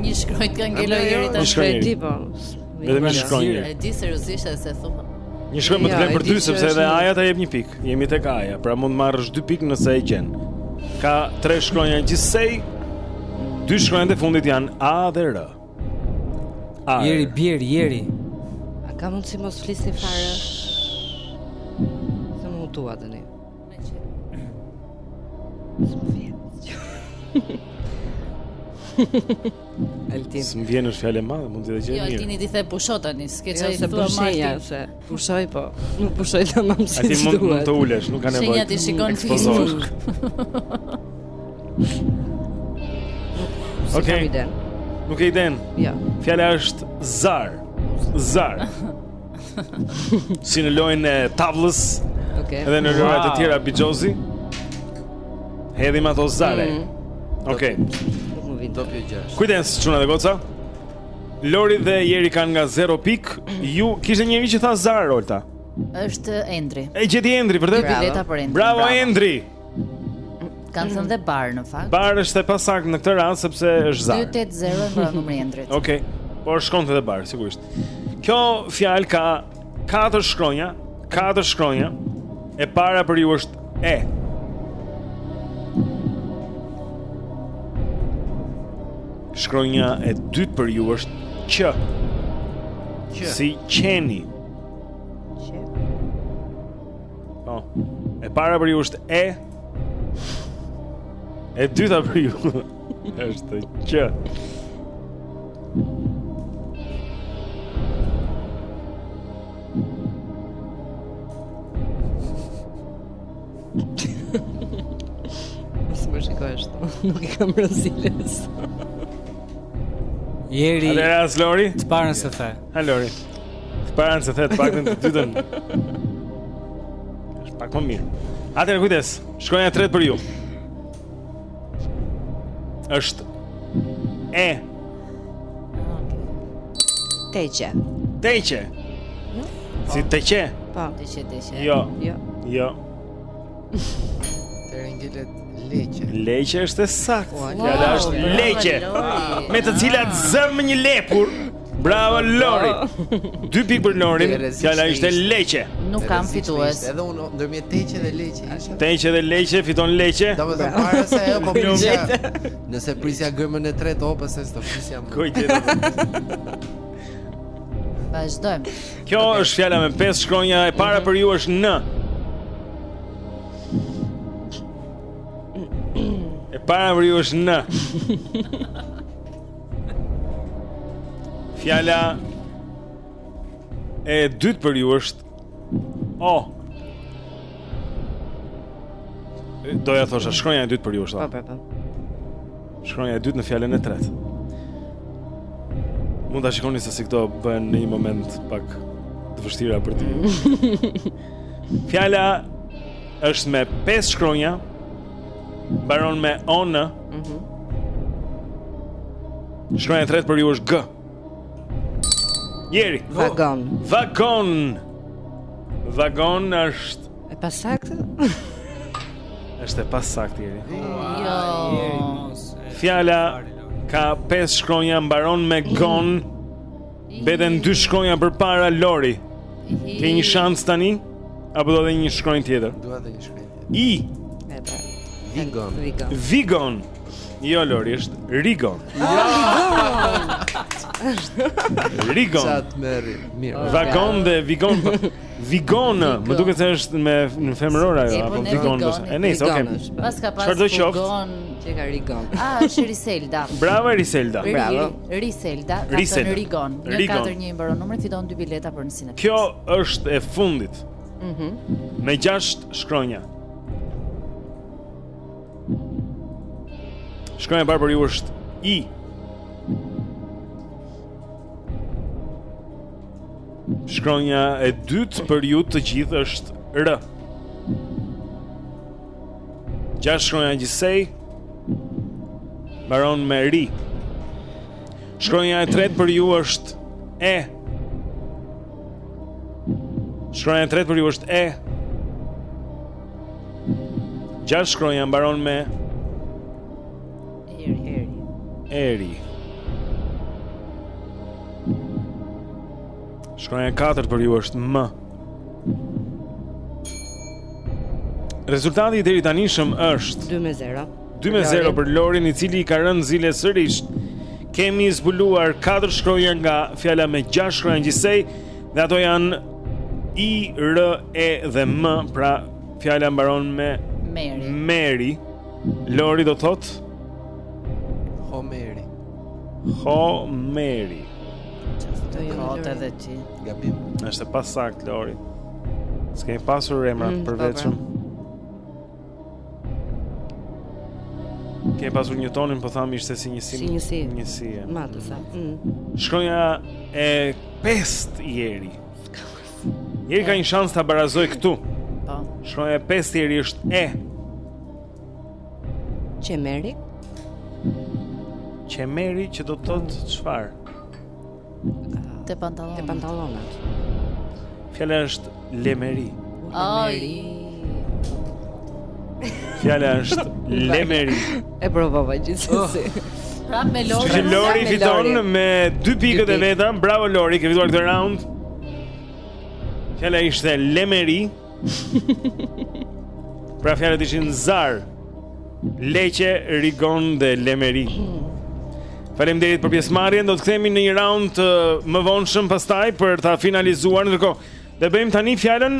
Një shkronjë ka ngelur, Jeri, një shkronjë. Një shkronjë, Jeri, një shkronjë. Vetëm një shkronjë. E di seriozisht s'e thua. Një shkronjë më të vlen për dy sepse edhe A-ja ta jep një pikë. Jemi tek A-ja, pra mund të marrësh dy pikë nëse e gjen. Ka tre shkronja gjithsej. Dy shkronjat e fundit janë A dhe R. A. Jeri, bjeri, Jeri. A ka mundësi mos flisni fare? Se më hutuat tani? Altin. S'm vjen është fjalë e madhe, mund të dëgjoj jo, mirë. Jo, Altini ti the pusho tani, s'ke çarë jo, thua më ja se pushoj po. Nuk pushoj të më mësi. Altin mund mund të ulesh, nuk ka nevojë. Shenjat i shikon fizikisht. Okej. Nuk e di. Ja. Jo. Fjala është zar. Zar. si në lojën e tavlës. Okej. Okay. Edhe në lojëra të tjera bixhozi. Hedhim ato zare. Mm. Okej. Okay. Do të gjej. Kujdes çuna dhe goca. Lori dhe Jeri kanë nga 0 pikë. Ju kishte njëri që tha zar Olta. Është Endri. E gjeti Endri, vërtet? Bravo. Bravo Endri. Kam thënë dhe bar në fakt. Bar është e pasaktë në këtë rast sepse është zar. 280 mbaron numri i Endrit. Okej. Okay. Por shkon te bar sigurisht. Kjo fjalë ka katër shkronja, katër shkronja. E para për ju është e. Shkronja e dytë për ju është q. Q. Si qeni. Po. E para për ju është e. E dyta për ju është q. Se më shikoj është Nuk i kam rëzilës Jeri A e di, Lori Të parën s'e the A Lori. Të parën s'e the, të paktën të dytën. Është pak më mirë. Atëherë kujdes, shkronja e tretë për ju. Është e Teqe. Teqe. Jo? Si teqe? Po, teqe, teqe. Jo. Jo. Jo. Të ngelet leqe. Leqe është e saktë. Ja, është leqe. Me të cilat zëmë një lepur. Bravo Lori. Dy pikë për Lorin. Fjala ishte leqe. Nuk kam fitues. Edhe unë ndërmjet teqe dhe leqe isha. Teqe dhe leqe fiton leqe. Domethënë para se ajo po prisja. Nëse prisja gërmën e tretë apo se s'do prisja më. Kujdes. Vazhdojmë. Kjo okay. është fjala me pesë shkronja e para mhm. për ju është n. E para për ju është n. Fjala e dytë për ju është O. Oh. Doja të thosha shkronja e dytë për ju është. Po, po, po. Shkronja e dytë në fjalën e tretë. Mund ta shikoni se si këto bëhen në një moment pak të vështira për ti. Fjala është me pesë shkronja. Mbaron me on. Mhm. Mm Shkronja e tretë për ju është G. Jeri. Vagon. Vagon. Vagon është e pasaktë. Është e pasaktë Jeri. Jo. Fjala ka pesë shkronja mbaron me gon. Mbeten dy shkronja përpara Lori. Ke një shans tani apo do dhe një shkronjë tjetër? Dua dhe një shkronjë. I Vigon. Vigon. Jo Lori, është Rigon. Jo. Rigon. Çfarë tmerri. Mirë. Vagon dhe Vigon. Vigon, më duket se është emër femëror ajo apo po, Vigon do të. E nice, okay. Pas ka pas Vigon që ka Rigon. Ah, është Riselda. Bravo Riselda. Bravo. Riselda, ka Rigon. Rigon. 4-1 mbaron numrin, fiton dy bileta për në kinema. Kjo është e fundit. Mhm. Mm me 6 shkronja. Shkronja e parë për ju është I. Shkronja e dytë për ju të gjithë është R. Gjashtë shkronja gjithsej Mbaron me ri Shkronja e tretë për ju është E Shkronja e tretë për ju është e. Gjashtë shkronja mbaron me Eri, Eri. Eri. Shkronja e katërt për ju është M. Rezultati i deritanishëm është 2-0. 2 me 0 për Lorin i cili i ka rënë ziles sërish Kemi zbuluar 4 shkronja nga fjala me 6 shkronja gjithsej Dhe ato janë I, R, E dhe M Pra fjala mbaron me Meri Meri Lori do thotë Homeri Homeri Qaftë jo Lori dhe ti Gabim Është e pasaktë Lori S'kemi pasur emra mm, të përveçëm Kemi pasur një Tonin, po thamë ishte si njësi. Si njësi. Njësi. Ma të sa. Mm. Shkronja e pestë Jeri. Jeri ka një shans të barazojë këtu. Po. Shkronja e pestë Jeri është e. Qemeri. Qemeri që do të thotë çfarë? Te pantallonat. Te pantallonat. Fjala është lemeri. Ai. Fjala është lemeri. E provova gjithsesi. Oh. Pra me Lori. Që Lori fiton me 2 pikët e vetme. Bravo Lori, ke fituar këtë raund. Fjala ishte lemeri. Pra fjalët ishin zar, leqe, rigon dhe lemeri. Faleminderit për pjesëmarrjen. Do të kthehemi në një raund të më vonshëm pastaj për ta finalizuar ndërkohë. Do bëjmë tani fjalën,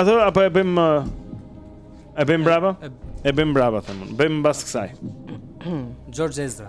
atë apo e bëjmë e bëjmë mbrapa? E bëjmë mbrapa tani. Bëjmë mbas kësaj. George Ezra.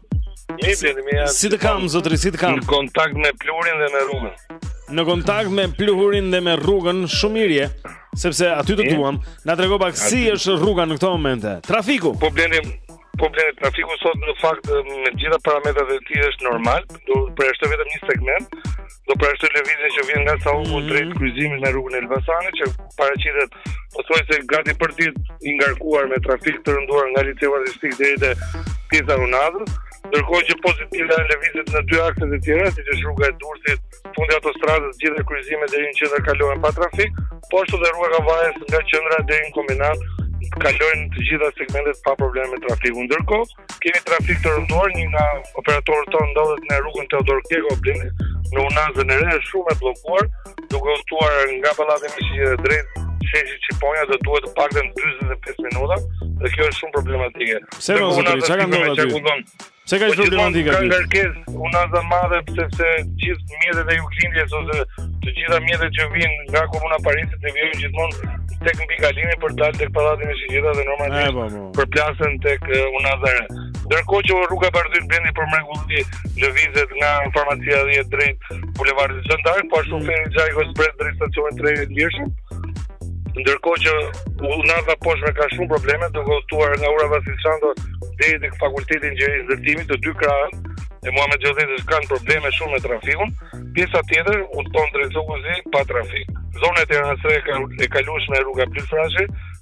Si të kam, zotri, si të kam Në kontakt me pluhurin dhe me rrugën Në kontakt me pluhurin dhe me rrugën Shumë mirë Sepse aty të duam Na trego pak si është rruga në këto momente Trafiku Po Blendi Po Blendi trafiku sot në fakt Me gjithë parametrat e tij është normal Po pra është vetëm një segment Po pra është lëvizja që vjen nga Sauku mm -hmm. drejt kryqëzimit me rrugën e Elbasanit që paraqitet pothuajse gati për ditë i ngarkuar me trafik të rënduar nga liceu artistik deri te pjesa e Unazës. Ndërkohë që pozitive janë lëvizjet në dy akset e tjera, siç është rruga e Durrësit, fundi i autostradës, gjithë kryqëzimet deri në qendër kalohen pa trafik, po ashtu dhe rruga e Kavajës nga qendra deri në Kombinat kalohen të gjitha segmentet pa probleme me trafikun. Ndërkohë, Kemi trafik të rënduar, një nga operatorët tanë ndodhet në rrugën Teodor Keko, Blendi, në unazën e re, shumë e bllokuar, duke udhëtuar nga pallati me shigjeta drejt sheshit Shqiponja do duhet të paktën 25 minuta, dhe kjo është shumë problematike. Pse do të thotë, çka ndodh aty? Pse ka i po, problematike aty? Ka kërkesë, unaza e madhe, sepse gjithë mjetet e juglindjes, ose të gjitha mjetet që vijnë nga Komuna e Parisit, devijojnë gjithmonë tek mbikalimi për dalë tek pallati me shigjeta dhe normalisht. Po, po. përplasen tek Unaza e Re. Ndërkohë që rruga Bardhyl Blendi për mrekulli lëvizet nga farmacia 10 drejt bulevardit Zhan d'Ark, po ashtu mm. Ferit Xhajko drejt drejt stacionit të trenit lirshëm. Ndërkohë që Unaza poshtë ka shumë probleme duke udhëtuar nga ura Vasil Shanto deri tek fakulteti i inxhinierisë së ndërtimit të dy krahët e Muhamet Gjolleshës kanë probleme shumë me trafikun, pjesa tjetër udhëton drejt Zogut të Zi pa trafik. Zonat e rastëre kanë e kaluar me rruga Abdyl Frashëri,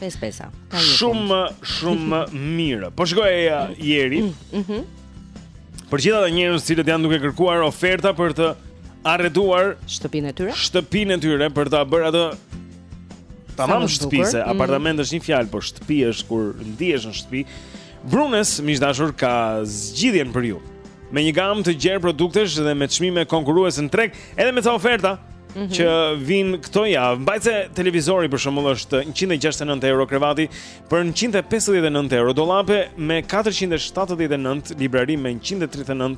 5 pesa. Shumë shumë mirë. Po shkoj, Ieri. Mm, mhm. Mm -hmm. Për gjithë ata njerëz që janë duke kërkuar oferta për të arreduar shtëpinë e tyre. Shtëpinë e tyre për ta bërë atë tamam shtëpi se, mm. apartament është një fjalë, por shtëpi është kur ndihesh në shtëpi. Brunes, miq të dashur, ka zgjidhjen për ju. Me një gamë të gjerë produktesh dhe me çmime konkurruese në treg, edhe me ca oferta mm -hmm. që vijnë këto javë. Mbajtëse televizori për shembull është 169 euro krevati për 159 euro, dollape me 479, librari me 139,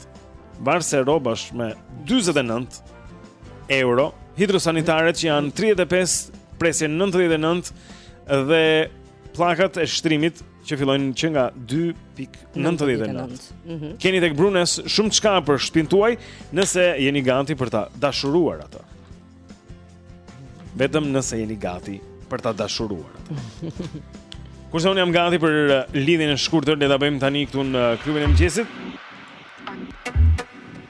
varëse rrobash me 49 euro, hidrosanitaret që janë 35 presje 99 dhe pllakat e shtrimit që fillojnë që nga 2.99. Mhm. Keni tek Brunes shumëçka për shtëpinë tuaj, nëse jeni gati për ta dashuruar atë. Vetëm nëse jeni gati për ta dashuruar atë. Kurse unë jam gati për uh, lidhjen e shkurtër, le ta bëjmë tani këtu në klubin e mëngjesit.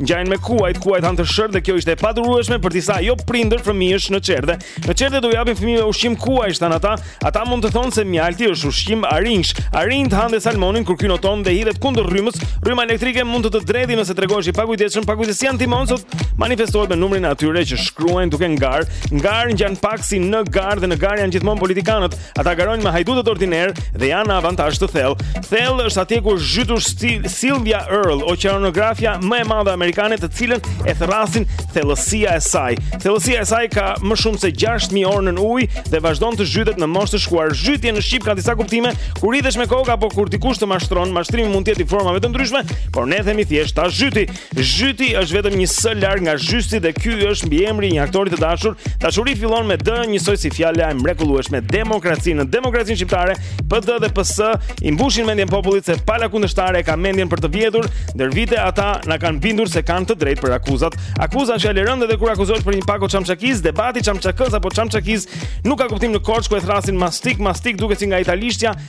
Ngjajnë me kuajt, kuajt hanë tërshërë dhe kjo ishte e padurueshme për disa jo prindër fëmijësh në çerdhe. Në çerdhe do u japim fëmijëve ushqim kuajsh thanë ata. Ata mund të thonë se mjalti është ushqim arinjsh. Arinjtë hanë dhe salmonin kur ky noton dhe hidhet kundër rrymës. Rryma elektrike mund të të dredhi nëse tregohesh i pakujdesshëm. Pakujdesia në timon sot manifestohet me numrin e atyre që shkruajnë duke ngarë. Ngarë ngjan pak si në garë dhe në garë janë gjithmonë politikanët. Ata garojnë me hajdutët ordinerë dhe janë në avantazh të thellë. Thellë është atje ku është zhytur Sylvia Earle, oqeanografja më e madhe amerikane, të cilën e thërrasin thellësia e saj. Thellësia e saj ka më shumë se 6000 orë nën ujë dhe vazhdon të zhytet në moshë të shkuar. Zhytje në shqip ka disa kuptime, kur hidhesh me kokë apo kur dikush të mashtron, mashtrimi mund të jetë i formave të ndryshme, por ne themi thjesht ta zhyti. Zhyti është vetëm një s larg nga Zhysti dhe ky është mbiemri i një aktori të dashur. Dashuri fillon me D, njësoj si fjala e mrekullueshme demokraci. Në demokracinë shqiptare, PD dhe PS i mbushin mendjen popullit se pala kundërshtare e ka mendjen për të vjedhur, ndër vite ata na kanë bindur se kanë të drejtë për akuzat. Akuza është fjalë e rëndë dhe kur akuzohesh për një pako çamçakiz, debati çamçakës apo çamçakiz nuk ka kuptim në Korçë ku e thrasin mastik, mastik duket si nga italishtja,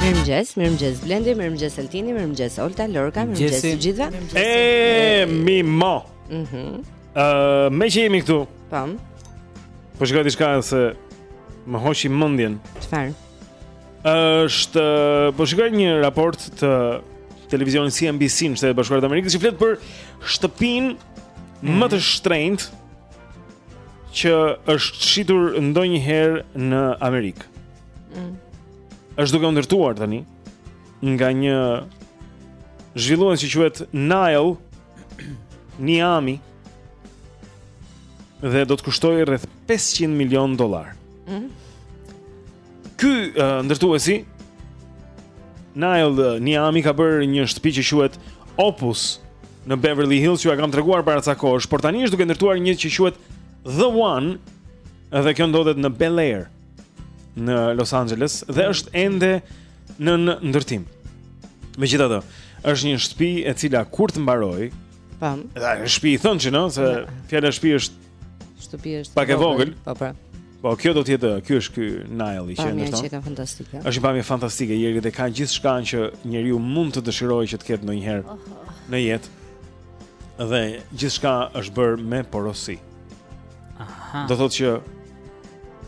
Mirëmëngjes, mirëmëngjes Blendi, mirëmëngjes Altini, mirëmëngjes Olta, Lorca, mirëmëngjes të gjithëve. Emi mo. Mhm. Ëh, meqë jemi këtu. Po. Po shikoj diçka se më hoqi mendjen. Çfarë? Është, po shikoj një raport të televizionit CNBC në Shtetet e Bashkuara të Amerikës që flet për shtëpinë mm. më të shtrenjtë që është shitur ndonjëherë në Amerikë. Mm. Është duke u ndërtuar tani nga një zhvillues që quhet Nile Niami dhe do të kushtojë rreth 500 milion dollarë. Ëh. Mm Ky uh, ndërtuesi Nile Niami ka bërë një shtëpi që quhet Opus në Beverly Hills, ju e kam treguar para ca kohësh, por tani është duke ndërtuar një që quhet The One dhe kjo ndodhet në Bel Air. në Los Angeles dhe është ende nën ndërtim. Megjithatë, është një shtëpi e cila kur të mbarojë, po. Dhe një shtëpi i thënçin, se fjala shtëpi është shtëpi është pak e vogël. Po pra. Po kjo do të jetë, ky është ky Nile që ndërton. Është një fantastike. Është një pamje fantastike ieri dhe ka gjithçka që njeriu mund të dëshirojë që të ketë ndonjëherë oh, oh. në jetë. dhe gjithçka është bërë me porosi. Aha. Do të thotë që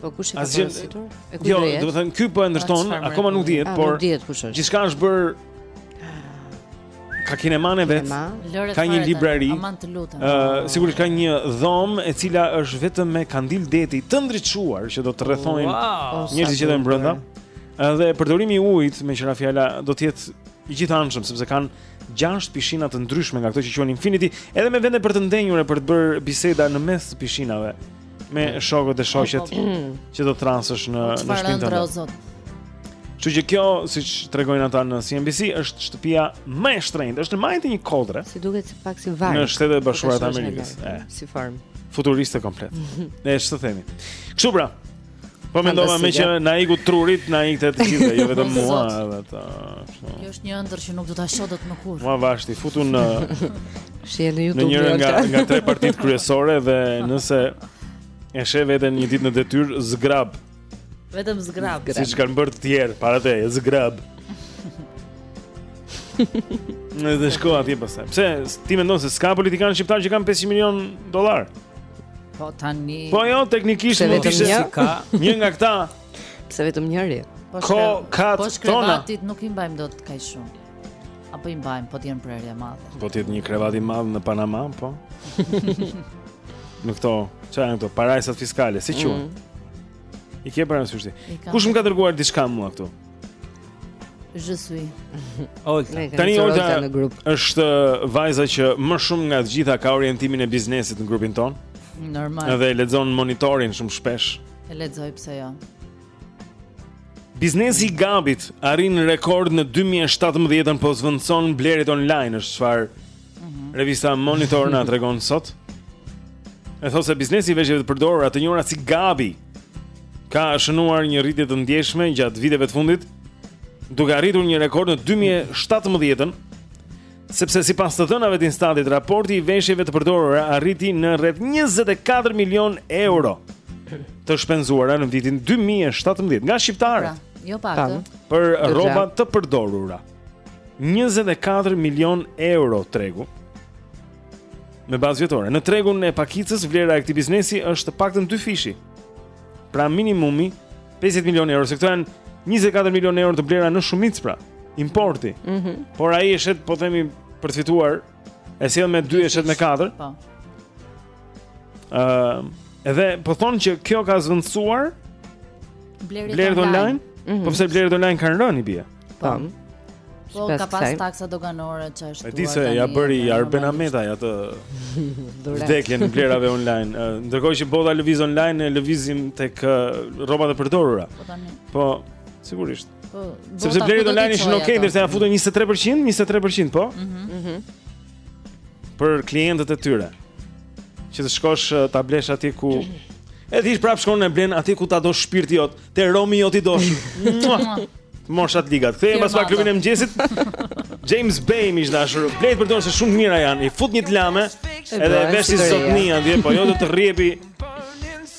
Po kush e ka porositur? E kujtoj. Jo, domethënë ky po e ndërton, akoma nuk dihet, ah, por gjithçka është bërë ka kinemanë e vet, ka një librari. Ë, sigurisht ka një dhomë e cila është vetëm me kandil deti të ndriçuar, që do të rrethojnë wow. njerëzit që janë brenda. Dhe përdorimi i ujit meqë ra fjala do të jetë i gjithanshëm sepse kanë gjashtë pishina të ndryshme nga këto që quhen Infinity, edhe me vende për të ndenjur e për të bërë biseda në mes pishinave me mm. shokët e shoqet po, po. që do të trasësh në po, në shtëpinë tënde. Kështu që kjo, siç tregojnë ata në CNBC, është shtëpia më e shtrenjtë, është në majë të një kodre. Si duket pak si varg. Në Shtetet e Bashkuara të Amerikës. Si farm. Futuriste komplet. Ne ç'të themi. Kështu pra, Po mendova meqë na ikën trutë, na iktë të gjithë, jo vetëm mua edhe ata. Kjo është një ëndërr që nuk do ta shoh dot më kurrë. Mua tashti, futu në Shije në YouTube. Në njërën nga tre partitë kryesore dhe nëse e sheh veten një ditë në detyrë, zhgrryp. Vetëm zhgrryp. Siç kanë bërë të tjerë para teje, zhgrryp. Në të shko atje pastaj. Pse ti mendon se s'ka politikanë shqiptarë që kanë 500 milion dollar? Po tani. Po jo, teknikisht mund të jetë, ka një nga këta. Pse vetëm njëri? Po ka, ka po tona. Po nuk i mbajmë dot kaq shumë. Apo i mbajmë, po të jenë prerje e madhe. Po të jetë një krevat i madh në Panama, po. Në këto, çfarë janë këto? Parajsat fiskale, si quhen? Mm. I ke parasysh ti? Kush më ka dërguar diçka mua këtu? Je suis. Olta. Tani Olta në grup. Është vajza që më shumë nga të gjitha ka orientimin e biznesit në grupin tonë. Normal. Edhe lexon monitorin shumë shpesh. E lexoj pse jo. Biznesi i Gabit arrin rekord në 2017-ën po zëvendëson blerjet online, ëë çfarë Revista Monitor na tregon sot. E thotë se biznesi i veshjeve të përdorura të njohura si Gabi ka shënuar një rritje të ndjeshme gjatë viteve të fundit, duke arritur një rekord në 2017-ën, sepse sipas të dhënave të Instatit, raporti i veshjeve të përdorura arriti në rreth 24 milion euro të shpenzuara në vitin 2017 nga shqiptarët. Pra, jo pak. Për rroba të përdorura. 24 milion euro tregu me bazë vjetore. Në tregun e pakicës vlera e këtij biznesi është të paktën dyfishi. Pra minimumi 50 milionë euro, se këto janë 24 milionë euro të blera në shumicë pra, importi. Mm -hmm. Por ai e shet po themi për të fituar e sjell me 2 e shet me 4. Po. Ëh, uh, edhe po thonë që kjo ka zëvendësuar blerjet online. online. Mm -hmm. Po pse blerjet online kanë rënë i bie? Po. Po ka pas kësaj taksa doganore që është. E di se ia bëri Arben Ahmetaj atë vdekjen e blerjeve online. Ndërkohë që bota lëviz online, ne lëvizim tek rrobat e përdorura. Po tani. Po sigurisht. Po. Sepse blerjet online ishin okay, ndërsa ia futën 23%, 23%, po? Mhm. mhm. Për klientët e tyre. Që të shkosh ta blesh atje ku E ti prap shkon e blen aty ku ta do shpirti jot. Te romi jot i dashur. Mos shaj të ligat. Kthehemi pas pak në Klubin e mëngjesit. James Bay miq të dashur. Bli të përdorura se shumë të mira janë. I fut një të lame edhe i vesh si zotni aty, po jo do të rrjepi.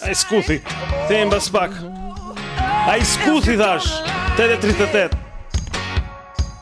Ai skuthi. Kthehemi pas pak. Ai skuthi thash. 838.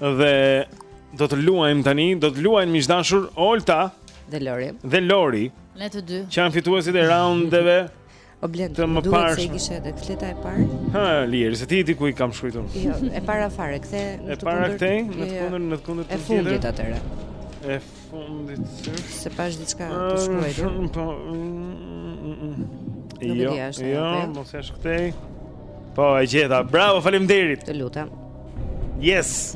Dhe do të luajmë tani, do të luajnë miq të dashur Olta dhe Lori. Dhe Lori. Ne të dy. Që janë fituesit e raundeve. O Blendi, të më duhet se i kishe edhe fleta e parë. Ha, Liri, se ti di ku i kam shkruar. Jo, e para fare, ktheje në të kundërt. E para ktheje, në të jo, jo. kundërt, në të kundërt të tjetër. E fundit atëre. E Fundit se pashë diçka të ah, shkruar. Shumë po. Jo, jo, mos e kthe. Po, e gjeta. Bravo, faleminderit. Të lutem. Yes.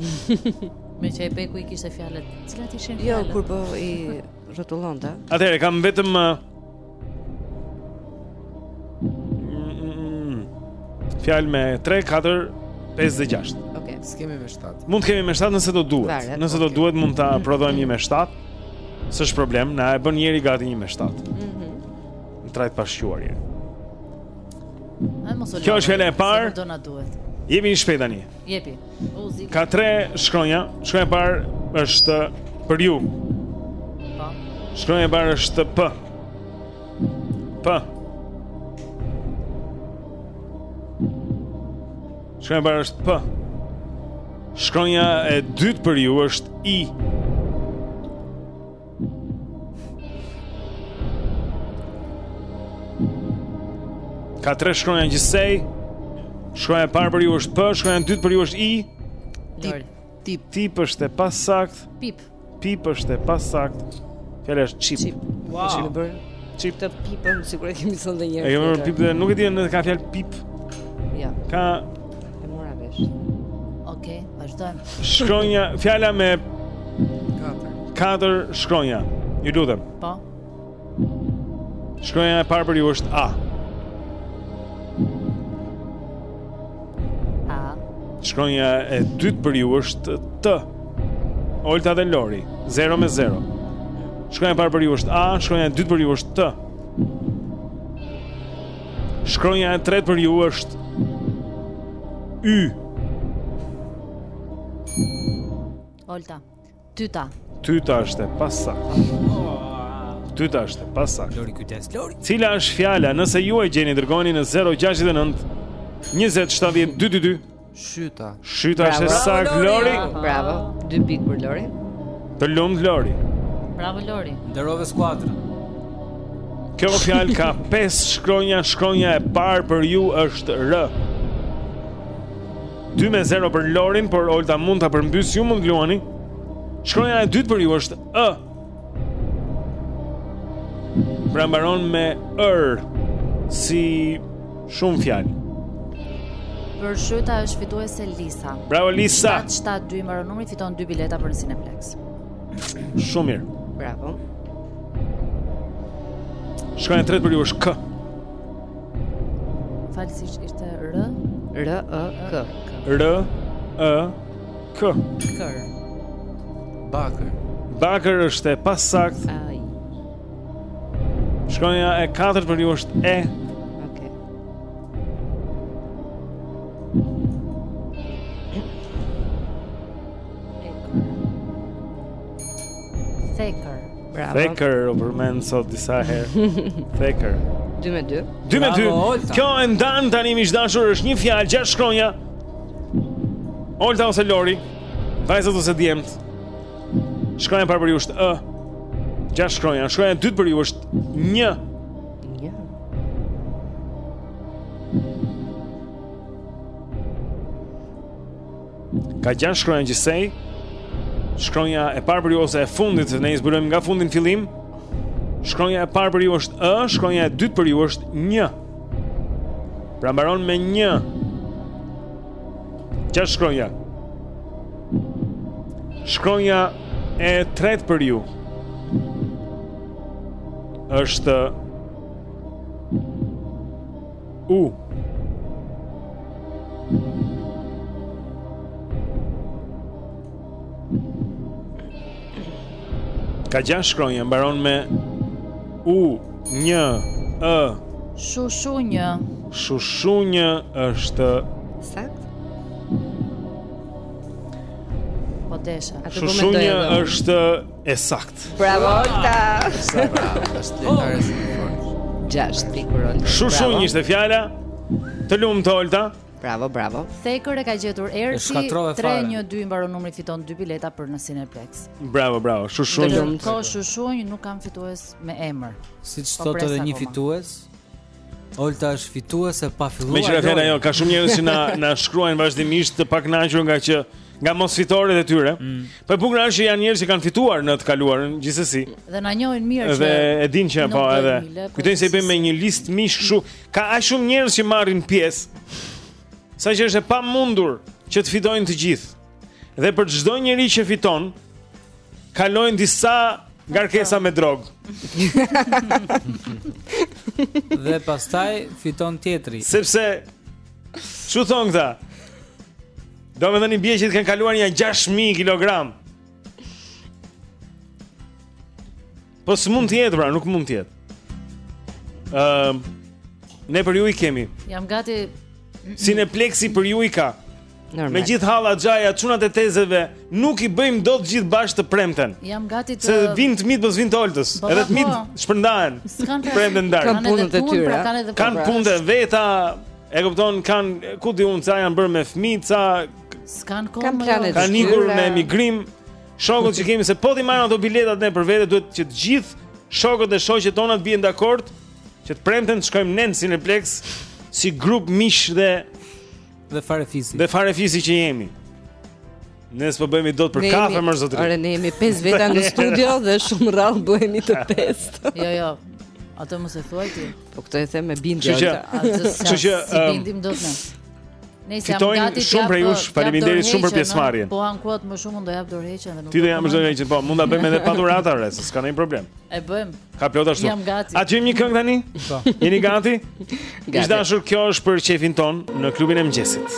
Meqë Peku i kishte fjalët. Cilat ishin jo, fjalët? Jo, kur po i rrotullonta. Atëherë kam vetëm uh, Fjalë me 3, 4, 5 dhe 6. Okej. Okay. S'kemi me 7. Mund të kemi me 7 nëse do duhet. Varet, nëse okay. do duhet mund ta mhm. prodhojmë një me 7. S'është problem, na e bën njëri gati një me 7. Mhm. Mm në trajtë pashquar je. Kjo është fjala e parë. Do na duhet. Jepini shpejt tani. Jepi. Ka tre shkronja, shkronja e parë është për ju. Shkronja e parë është P. P. Shkronja e parë është P. Shkronja e dytë për ju është I. Ka tre shkronja gjithsej Shkronja e parë për ju është P Shkronja e dytë për ju është I Tip Tip Tip është e pasaktë Pip Pip është e pasaktë Fjala është çip Çip Wow Qip në bërë Qip të pipëm Sigur e kemi thënë dhe njëherë E kemi bërë pip dhe nuk e di në ka fjalë pip Ja Ka E mora vesh. Okej, okay, vazhdojmë. Shkronja, fjala me 4. 4 shkronja. Ju lutem. Po. Shkronja e parë për ju është A. A. Shkronja e dytë për ju është T. Olta dhe Lori, 0 me 0. Shkronja e parë për ju është A, shkronja e dytë për ju është T. Shkronja e tretë për ju është Y. Olta. Tyta. Tyta është e pasaktë. Tyta është e pasaktë. Lori kujdes Lori. Cila është fjala? Nëse ju e gjeni dërgoni në 069 20 70 222. Shyta. Shyta është e saktë Lori. Bravo. Dy pikë për Lorin. Të lumtë Lori. Bravo Lori. Nderove skuadrën. Kjo fjalë ka 5 shkronja, shkronja e parë për ju është R. 2 me 0 për Lorin, por Olta mund ta përmbysë ju mund të luani. Shkronja e dytë për ju është Ë. Pra mbaron me ë si shumë fjalë. Për shyta është fituese Lisa. Bravo Lisa. 772 mbaron numri fiton dy bileta për Cineplex. Shumë mirë. Bravo. Shkronja e tretë për ju është K. Fillimisht ishte R. R E K. R E K. Kër. Bakër. Bakër është e pasakt. Ai. Shkronja e katërt për ju është e. Okej. Okay. Thekër. Bravo. Thekër u përmend sot disa herë. Thekër. 2 me 2. 2 me 2. Kjo e ndan tani miq të dashur është një fjalë gjashtë shkronja. Olta ose Lori. Vajzat ose djemt. Shkronja e parë për ju është ë. Gjashtë shkronja. Shkronja e dytë për ju është nj. Nj. Ka gjashtë shkronja gjithsej Shkronja e parë për ju ose e fundit Se ne i zbulojmë nga fundi në fillim Shkronja e parë për ju është ë Shkronja e dytë për ju është nj Pra mbaron me një Gjashtë shkronja Shkronja e tretë për ju është U. Ka gjashtë shkronja, mbaron me U, nj, ë Shushunjë Shushunjë është Saktë? Po desha Shushunjë është e saktë. Bravo Olta. Sa bravo, është lojtare shumë e fortë. 6 pikë për Oltën. Shushunjë ishte fjala. Të lumtë Olta. Bravo, bravo. Thekër e ka gjetur Ersi 312 i mbaron numri fiton dy bileta për në Cineplex. Bravo, bravo. Shushunjë. Të lumtë. Shushunjë nuk kam fitues me emër. Siç po thotë edhe një fitues. Olta është fituese pa filluar. Meqë ra fjala jo, ka shumë njerëz që na na shkruajnë vazhdimisht të pakënaqur nga që nga mosfitoret e tyre. Mm. Po e bukura është që janë njerëz që kanë fituar në të kaluarën gjithsesi. Dhe na njohin mirë që. Dhe e dinë që po edhe. Po Kujtojnë se i bëjmë me një listë miqsh kështu. Ka aq shumë njerëz që marrin pjesë. Sa që është e pamundur që të fitojnë të gjithë. Dhe për çdo njeri që fiton, kalojnë disa ngarkesa me drogë. Dhe pastaj fiton tjetri. Sepse siç thonë këta? Domethënë i bie që të kenë kaluar nja 6.000 kg Po s'mund të jetë, pra, nuk mund të jetë. Ëm uh, ne për ju i kemi. Jam gati. Cineplexi për ju i ka. Normal. Me gjithë halla, xhaja, çunat e tezeve, nuk i bëjmë dot gjithë bashkë të premten. Jam gati të Se vijnë të mitë, s'po vijnë të Oltës. Po, edhe të po. mitë shpërndahen. Premten ndarë. Kanë punët e tyre. Pra, kanë punët e veta. E kupton, kanë, ku di unë, ca janë bërë me fëmijë, ca s'kanë kohë. Kanë planet. Kanë ikur me emigrim. Shokët që kemi se po t'i marrim ato biletat ne për vete duhet që të gjithë shokët dhe shoqet tona të bien dakord që të premten të shkojmë ne në Cineplex si grup miqsh dhe dhe farefisi. Dhe farefisi që jemi. Ne s'po bëhemi dot për kafe, more zotëri. Ore ne jemi pesë veta në studio dhe shumë rrallë bëhemi të pestë. jo, jo. Atë mos e thuaj ti. Po këtë e them me bindje. Kështu që, kështu që si ehm, bindemi dot ne. Nëse fitojnë shumë prej jush, faleminderit shumë për pjesëmarrjen. Po u ankuat më shumë do jap dorëheqjen dhe nuk. Ti do japësh dorëheqjen, po mund ta bëjmë edhe pa dhurata fare, s'ka ndonjë problem. E bëjmë. Ka plot ashtu. Jam gati. A dëgjojmë një këngë tani? Po. Jeni gati? Gati. Miq të dashur, kjo është për qejfin tonë në klubin e mëngjesit.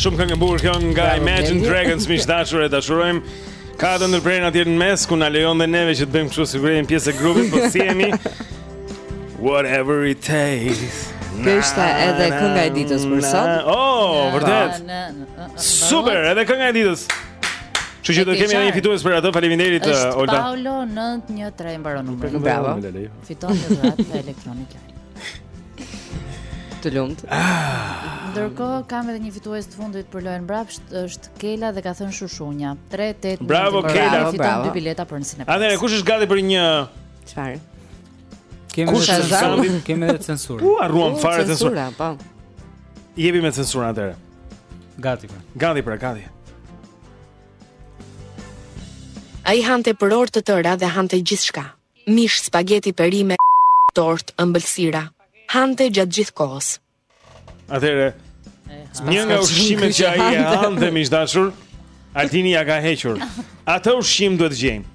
Shumë këngë e bukur kjo nga Imagine Dragons, miq të dashur, e dashurojmë. Ka atë ndërprerjen atje në mes ku na lejon dhe neve që të bëhemi kështu sigurisht pjesë e grupit, po si jemi? Whatever it takes. Kjo ishte edhe kënga e ditës për sot. Oh, vërtet. Super, edhe kënga e ditës. Kështu që do kemi një fitues për atë. Faleminderit Olta. Paolo 913 mbaron numrin. Bravo. Fiton një dhuratë elektronike. Të lumtë. Ah. Ndërkohë kam edhe një fitues të fundit për lojën mbrapsht, është Kela dhe ka thënë shushunja. 3-8. Bravo Kela, fiton dy bileta për nesër. Atëherë kush është gati për një çfarë? Kemi kush është gati? Kemi edhe censurën. Po harruam fare censurën. Censura, po. Jepi me censurën atëherë. Gati pra. Gati pra, gati. Ai hante për orë të tëra dhe hante gjithçka. Mish, spageti, perime, tortë, ëmbëlsira hante gjatë gjithë kohës. Atëherë një nga ushqimet që ai e hante miq të dashur Altini ia ka hequr. Atë ushqim duhet të gjejmë.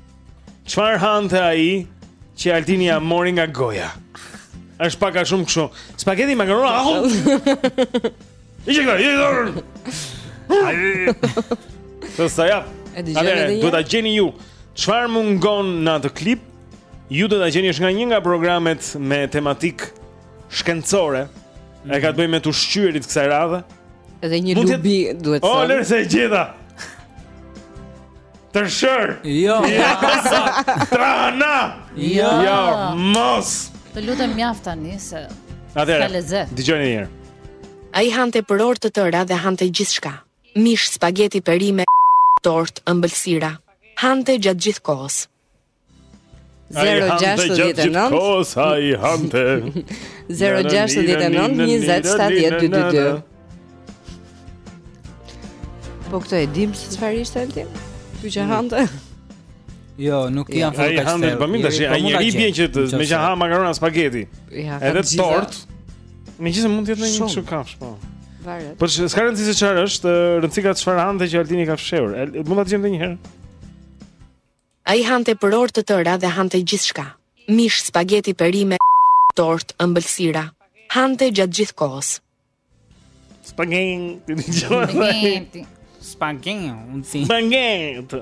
Çfarë hante ai që Altini ia mori nga goja? Është pak a shumë kështu. Spageti makarona. Ishë këta, ishë këta Të s'e jap Duhet ta gjeni ju Çfarë mungon në atë klip Ju duhet ta gjeni është nga një nga programet me tematikë shkencore E ka të bëjë me të ushqyerit kësaj radhe Edhe një lubi duhet sëmë O, lëre se e gjeta Tërshërë Jo Trahana Jo Mos Të lutem mjaft tani se Atëherë, dëgjoni një herë. Ai hante për orë të tëra dhe hante gjithçka, mish, spageti, perime, tortë, ëmbëlsira. Hante gjatë gjithë kohës. 069 ai hante 069 20 70 222 Po këto e dimë se çfarë ishte aty? Ky që hante. Jo, nuk jam fort kaq. Ai hante, po më tash, aty i bie që me që ha makarona spageti. Edhe tortë. Megjithëse mund të jetë ndonjë kështu kafshë, po. Varet. Por s'ka rëndësi se çfarë është, rëndësi ka çfarë hante që Altini ka fshehur. Mund ta dëgjojmë edhe një herë. Ai hante për orë të tëra dhe hante gjithçka. Mish, spageti, perime, tortë, ëmbëlsira. Hante gjatë gjithë kohës. Spageti, spageti. Spageti, unë si. Spageti.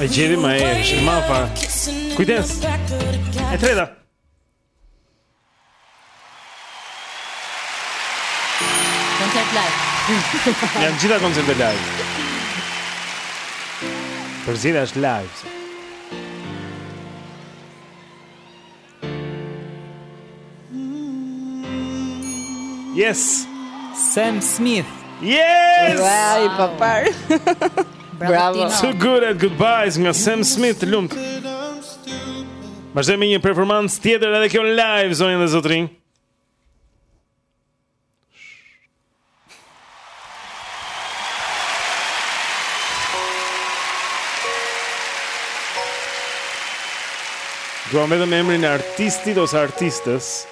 E gjeni ma e është ma fa Kujdes E treta Koncert live Janë gjitha koncert live Përzierja është live Yes. Sam Smith. Yes. Ai i paparë. Bravo. Too good at goodbyes nga Sam Smith lumtë. Vazhdojmë me një performancë tjetër edhe kjo live zonja dhe zotërinj. Dua me dhe emrin e artistit ose artistes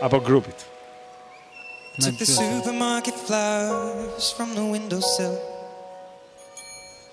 Apo grupit Took the supermarket flowers from the windowsill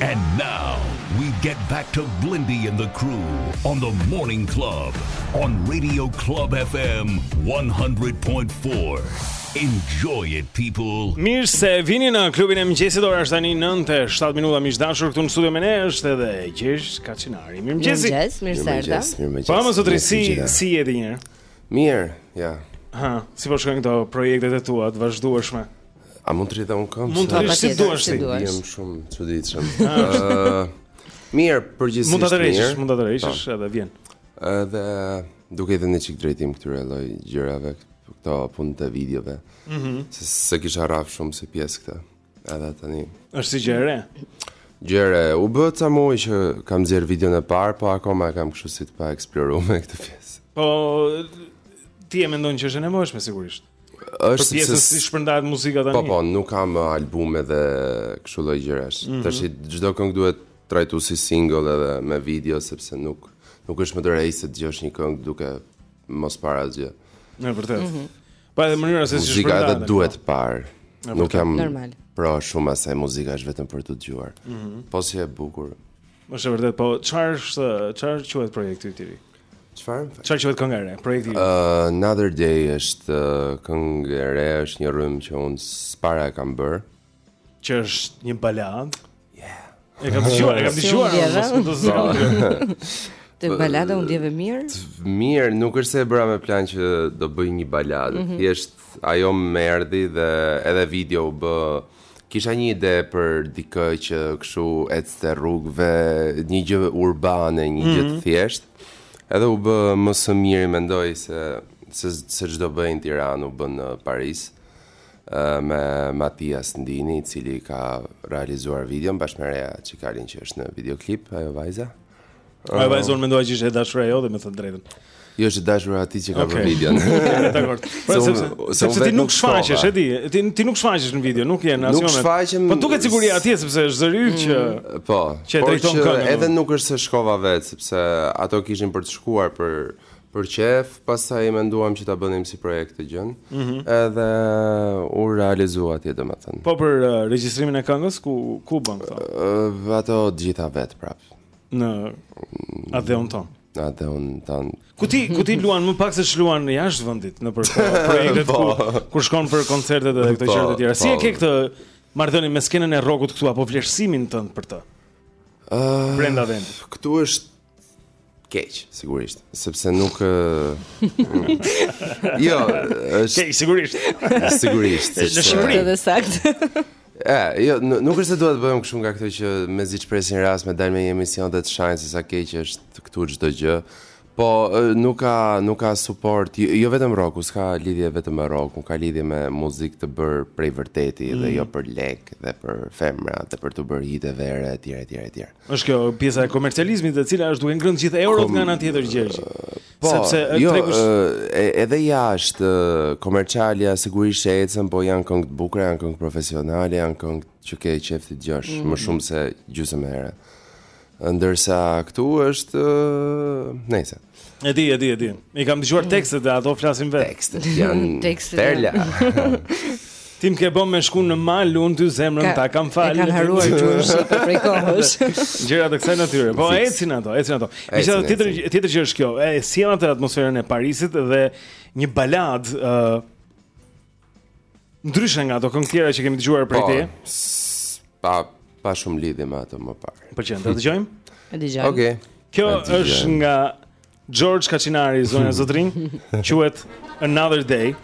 And now we get back to Blendi and the crew on the morning club on Radio Club FM 100.4. Enjoy it people. Mirë se vini në klubin e mëngjesit. Ora është tani 9:07 minuta. Miq të dashur, këtu në studio me ne është edhe Gjergj Kaçinari. Mirë mëngjesi. Mirë mëngjes, mirë se erdha. Po mo zotëri si jeti një herë. Mirë, ja. Ha, si po shkojnë këto projektet e tua të vazhdueshme? A mund të rri unë në këmbë? Mund të rrish si të duash ti. Jemi shumë që ditë shumë. Mirë, përgjithësisht mirë. Mund të rrish, mund të rrish, po. edhe vjen. Edhe duke i dhënë një çikë drejtim këtyre lloj gjërave, këto punë të videove, mm -hmm. se, s'e kisha rrahë shumë si pjesë këtë. Edhe tani është si gjë e re? Gjë e re, u bë ca muaj që kam nxjerrë videon e parë, po akoma e kam kështu si të paeksplorume këtë pjesë. Po, ti e mendon që është e nevojshme, sigurisht. është për pjesën se si shpërndahet muzika tani. Po po, nuk kam uh, albume dhe kështu lloj gjërash. Mm -hmm. Tash çdo këngë duhet trajtuar si single edhe me video sepse nuk nuk është më trend që ta dëgjosh një këngë duke mos parë asgjë. Në vërtetë. Mm -hmm. Po edhe mënyra se si shpërndahet. Muzika edhe duhet po. parë. Nuk jam normal. Pra shumë asaj muzika është vetëm për të dëgjuar. Mm -hmm. Po si e bukur. Është vërtet, po çfarë është çfarë quhet projekti i tij? Çfarë? Çfarë quhet kënga e re? Projekti. Uh, Another Day është uh, këngë e re, është një rrymë që unë s'para e kam bërë. Që është një baladë. Yeah. E kam dëgjuar, e kam dëgjuar, s'u do zgjidh. Te balada u ndjeve mirë? Mirë, nuk është se e bëra me plan që do bëj një baladë. Mm -hmm. Thjesht ajo më erdhi dhe edhe videoja u bë. Kisha një ide për dikë që kështu ecte rrugëve, një gjë urbane, një gjë të mhm. thjeshtë. Edhe u bë më së miri mendoj se se se ç'do bëhej në Tiranë u bë në Paris me Matias Ndini, i cili ka realizuar videon bashkë me Rea Çikalin që është në videoklip ajo vajza. Ajo vajza unë mendova që ishte e dashura jote me thënë të drejtën. Jo është e dashura e atij që ka okay. bërë videon. Dakord. Po sepse sepse ti nuk shfaqesh, e di. Ti ti nuk shfaqesh në video, nuk je në asnjë moment. Nuk shfaqem. Po duket sigurisht atje sepse është zëri yt që mm, po. Që po e drejton këngën. Edhe nuk është se shkova vetë sepse ato kishin për të shkuar për për qef, pastaj i menduam që ta bënim si projekt këtë gjënë. Mm -hmm. Edhe u realizua atje domethënë. Po për uh, regjistrimin e këngës ku ku i bën këto? Uh, ato të gjitha vetë prapë. në atdheun tonë. Në atdheun tonë. Ku ti ku ti luan më pak se ç'luan në jashtë vendit në për projektet po. ku kur shkon për koncertet edhe këto po, gjëra të tjera. Si e po. ke këtë marrëdhënie me skenën e rrokut këtu apo vlerësimin tënd për të? Ëh, ah, brenda vendit. Këtu është keq, sigurisht, sepse nuk Jo, është keq sigurisht. Sigurisht, sepse në Shqipëri e saktë. E, jo, nuk është se dua të bëhem kështu nga këto që mezi presin rast me dalë me një emision dhe të shajnë se sa keq është këtu çdo gjë. Po nuk ka nuk ka suport, jo, jo vetëm rroku, s'ka lidhje vetëm me rrokun, ka lidhje me muzikë të bërë prej vërteti mm. dhe jo mm. për lek dhe për femra dhe për t'u bërë hit i verës etj etj etj. Është kjo pjesa e komercializmit e cila është duke ngrënë gjithë eurot Kom... nga ana tjetër Gjergj. Po, sepse jo, tregus... edhe jashtë komercialja është sigurisht e ecën, po janë këngë të bukura, janë këngë profesionale, janë këngë që ke qejf t'i dëgjosh mm -hmm. më shumë se gjysmë herë. Ndërsa këtu është uh, nejse. E di, e di, e di. I kam dëgjuar tekstet dhe ato flasin vetë. Tekstet janë tekstet perla. Ti më ke bën me shku në mal, unë ty zemrën Ka, ta kam falë. E kanë harruar gjuhën shqipe prej kohësh. Gjëra të kësaj natyre. Po Fix. ecin ato, ecin ato. Ecin, Megjithatë ecin. tjetër tjetër që është kjo, e sjell atë atmosferën e Parisit dhe një baladë ndryshe nga ato këngë tjera që kemi dëgjuar prej Po, teje. s- pa pa shumë lidhje me atë më parë. Pëlqen, ta dëgjojmë? E dëgjojmë. Okej. Kjo Ta dëgjojmë. është nga George Kaçinari zonja Zotrin quhet Another Day.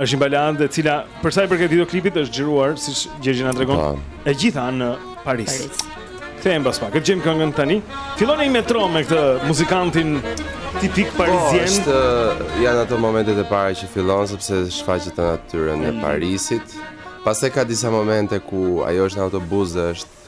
Është një baladë e cila për sa i përket videoklipit është xhiruar siç Gjergji na tregon. Po. E gjitha në Paris. Paris. Kthehem pas pak. Dëgjojmë këngën tani. Filloni me tro me këtë muzikantin tipik po, parizien. Po, është janë ato momentet e para që fillon sepse shfaqet natyra e mm. Parisit. Pastaj ka disa momente ku ajo është në autobus dhe është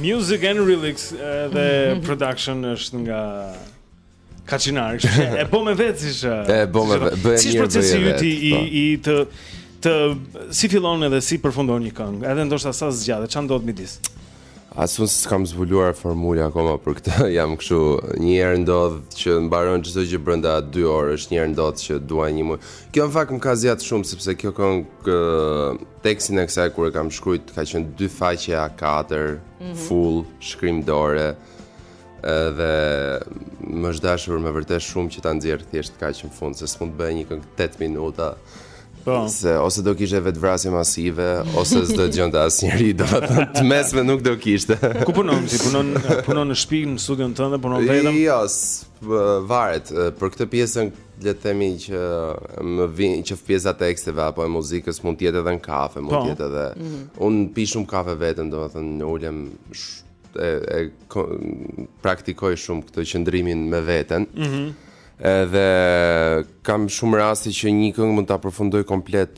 Music and Lyrics dhe Production është nga Kaçinari, kështu që e bëmë vetë si është. E bëmë vetë, bëhet si procesi i ti i po. i të të si fillon edhe si përfundon një këngë, edhe ndoshta sa zgjat, ça ndodh midis. As unë s'kam zbuluar formulën akoma për këtë. Jam kështu, një herë ndodh që mbaron çdo gjë brenda 2 orësh, një herë ndodh që dua një muaj. Kjo në fakt më ka zgjat shumë sepse kjo këngë Tekstin e kësaj kur e kam shkrujt ka qenë dy faqe A katër, mm -hmm. full, shkrim dore, dhe më është dashur me vërtet shumë që ta nxjerr thjesht kaq në fund, se s'mund të bëj një këngë 8 minuta. Po. Se ose do kishte vetvrasje masive, ose s'do ta dëgjonte asnjeri, domethënë të mesme nuk do kishte. Ku punon ti? Punon punon në shtëpi, në studion tënd, punon vetëm? Jo, varet. Për këtë pjesën Le të themi që më vjen që pjesa e teksteve apo e muzikës mund të jetë edhe në kafe, mund të po. jetë edhe. Mm -hmm. Unë pi shumë kafe vetëm, domethënë ulem e, e ko, praktikoj shumë këtë qëndrimin me veten. Mhm. Mm edhe kam shumë raste që një këngë mund ta përfundoj komplet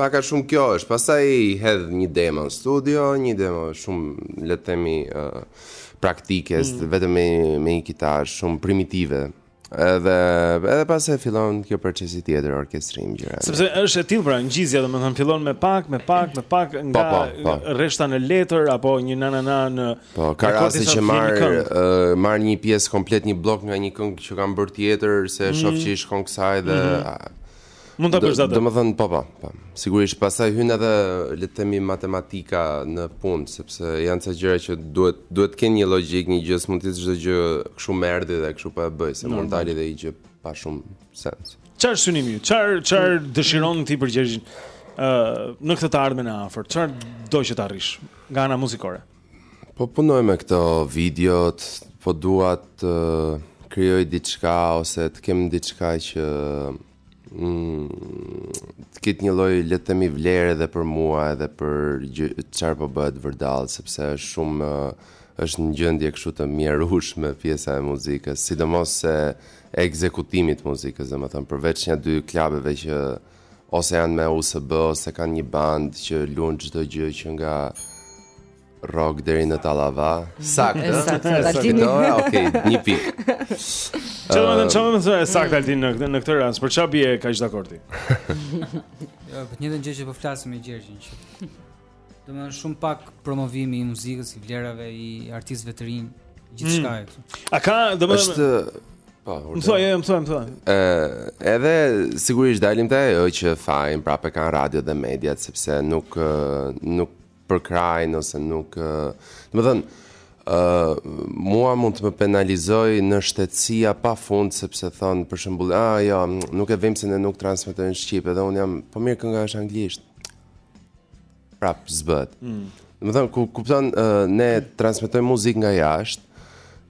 Pak a shumë kjo është, pastaj hedh një demo në studio, një demo shumë, le të themi, uh, praktike, mm. vetëm me me një kitarë shumë primitive. Edhe edhe pastaj fillon ky procesi tjetër orkestrim gjëra. Sepse është e tillë pra ngjizja, domethënë fillon me pak, me pak, me pak nga pa, pa, pa. rreshta në letër apo një nana na në Po, ka raste që marr uh, marr një pjesë komplet një blok nga një këngë që kam bërë tjetër se mm. shoh që i shkon kësaj dhe mm. Mund ta bësh atë. Domethënë po po, po. Sigurisht pastaj hyn edhe le të themi matematika në punë, sepse janë ca gjëra që duhet duhet të kenë një logjikë, një gjë, s'mund të jetë çdo gjë kështu më erdhi dhe kështu po e bëj, se mund të dalë dhe një gjë pa shumë sens. Çfarë synimi? Çfarë çfarë mm. dëshiron ti për Gjergjin? Ë, në këtë të ardhmen e afërt, çfarë do që të arrish nga ana muzikore? Po punoj me këto videot, po dua të krijoj diçka ose të kem diçka që mm, të ketë një lloj le të themi vlere edhe për mua edhe për çfarë po bëhet vërdall sepse është shumë është në gjendje kështu të mjerueshme pjesa e muzikës, sidomos se e ekzekutimit të muzikës, domethënë përveç nja dy klubeve që ose janë me USB ose kanë një band që luan çdo gjë që nga rock deri në tallava. Saktë. Saktë. Saktë. Okej, një pikë. Çfarë do me thënë, çfarë do me thënë saktë Altin në këtë në këtë rast? Për çfarë bie kaq dakord ti? Jo, për një gjë që po flasim me Gjergjin që Do më shumë pak promovimi i muzikës, i vlerave, i artistëve të rinj, gjithçka mm. e këtu. A ka, do më... Është... Po, më thua, jo, jo, më thua, më thua. Edhe, sigurisht, dalim te ajo që fajin prapë e kanë radiot dhe mediat, sepse nuk, nuk përkrahin, ose nuk... Domethënë, Uh, mua mund të më penalizojë nënshtetësia pa fund sepse thonë për shembull ah jo nuk e vëmë se ne nuk transmetojmë shqip edhe unë jam po mirë kënga është anglisht prap s'bëhet. Mm. Domethënë kupton uh, ne transmetojmë muzikë nga jashtë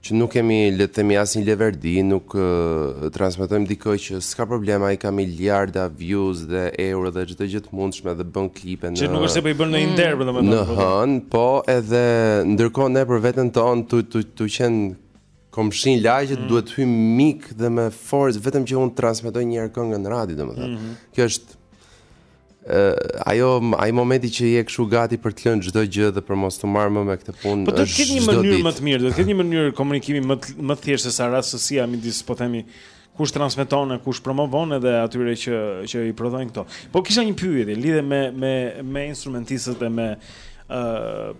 që nuk kemi le të themi asnjë leverdi, nuk uh, transmetojmë dikë që s'ka problem, ai ka miliarda views dhe euro dhe çdo gjë të mundshme dhe bën klipe në Që nuk është se po i bën në Inter, mm. domethënë. Në hënë, po edhe ndërkohë ne për veten tonë tu tu tu qenë komshi në lagje mm. duhet të hyjmë me mik dhe me forcë vetëm që mund të transmetoj një herë këngën në radio domethënë. Mm -hmm. Kjo është ajo ai momenti që je kështu gati për të lënë çdo gjë dhe për mos t'u marrë më me këtë punë. Po do të ketë një mënyrë më të mirë, do të ketë një mënyrë komunikimi më të, më të thjeshtë se sa rastësia midis po themi kush transmeton e kush promovon edhe atyre që që i prodhojnë këto. Po kisha një pyetje lidhur me me me instrumentistët dhe me ë uh,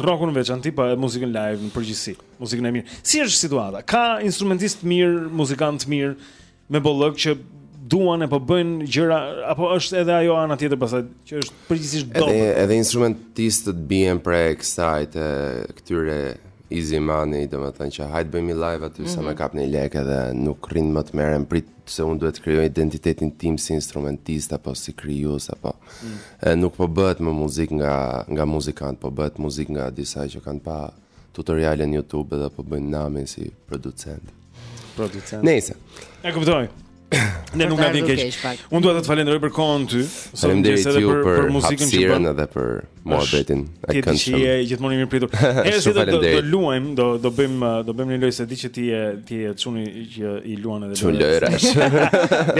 rockun në veçanti po po muzikën live në përgjithësi, muzikën e mirë. Si është situata? Ka instrumentistë të mirë, muzikantë të mirë? me bollëk që duan e po bëjnë gjëra apo është edhe ajo ana tjetër pastaj që është përgjithësisht dobët. Edhe edhe instrumentistët bien pre e kësaj të këtyre Easy Money, domethënë që hajt bëjmë live aty mm -hmm. sa me mhm. kap një lek edhe nuk rrin më të merrem prit se un duhet të krijoj identitetin tim si instrumentist apo si krijues apo mm. e, nuk po bëhet më muzikë nga nga muzikantë, po bëhet muzikë nga disa që kanë pa tutoriale në YouTube edhe po bëjnë namin si producentë. Producent. Nëse. E kuptoj. Ne nuk na vjen keq. Unë dua të të falenderoj për kohën ty. Faleminderit edhe për, për, për muzikën që bën edhe për muhabetin e këndshëm. Ti je gjithmonë i mirëpritur. Edhe si do të luajmë, do do bëjmë do bëjmë një lojë se di që ti je ti je çuni që i luan edhe. Çun lojërash.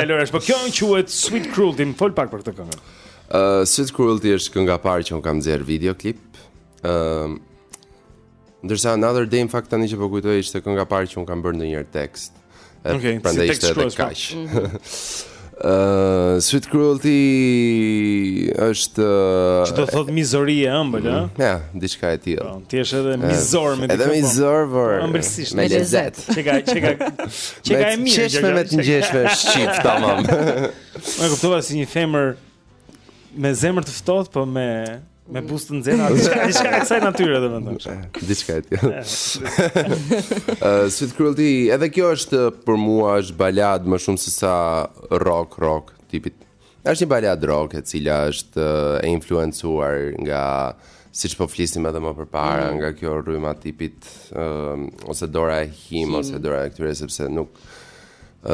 Ja lojërash, po kjo quhet Sweet Cruelty, më fol pak për këtë këngë. Uh, Sweet Cruelty është kënga e parë që unë kam nxjerr videoklip. Ëm uh, Ndërsa Another Day në fakt tani që po kujtoj ishte kënga e parë që un kam bërë ndonjëherë tekst. Okej, okay, prandaj si ishte edhe po. kaq. Ëh, mhm. uh, Sweet Cruelty është uh, Ç'do thotë mizori e ëmbël, ëh? Mm, ja, diçka e tillë. Po, ti je edhe mizor me diçka. Edhe po. mizor, por ëmbëlsisht me lezet. Çeka, çeka. Çeka e mirë. Çeshme me të ngjeshme shqip, tamam. Unë kuptova si një femër me zemër të ftohtë, po me me buzë të nxehta, diçka diçka e kësaj natyre domethënë. Diçka e tillë. Ëh, Sweet Cruelty, edhe kjo është për mua është balad më shumë se sa rock rock tipik. Është një balad rock e cila është ëh, e influencuar nga siç po flisim edhe më përpara, mm. nga kjo rryma tipit ëh, ose dora e him, him ose dora e këtyre sepse nuk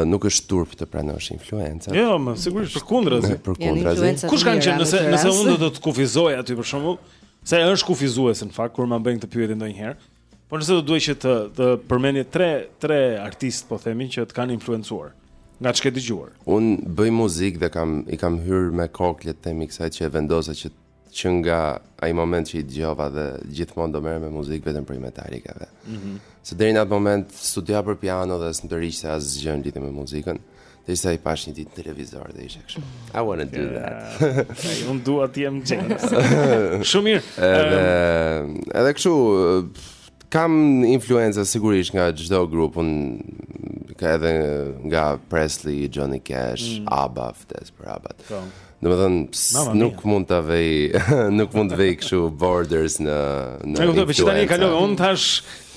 nuk është turp të pranosh influencat. Jo, më sigurisht përkundrazi. Përkundrazi. Kush kanë qenë nëse nëse unë do të kufizoj ty për shembull, se është kufizues në fakt kur ma bëjnë këtë pyetje ndonjëherë. Po nëse do duhet që të të përmendje tre tre artist po themi që të kanë influencuar nga ç'ke dëgjuar. Un bëj muzikë dhe kam i kam hyrë me kokë le të themi kësaj që e vendosa që Që nga ai moment që i dëgjova dhe gjithmonë do merrem me muzikë vetëm prej Metallicave. Mhm. Mm Se deri në atë moment studioja për piano dhe s'më tërhiqte asgjë në lidhje me muzikën. Dhe sa i pash një ditë në televizor dhe isha kështu. I want to do that. Ai un dua të jem James. Shumë mirë. Edhe ehm, edhe kështu kam influenca sigurisht nga çdo grup, un kam edhe nga Presley, Johnny Cash, mm. ABBA, vdes për ABBA. Po. Domethënë Mama, nuk mia. mund ta vej, nuk mund të vej kështu borders në në. Ne kuptoj, po tani e kalove. Unë tash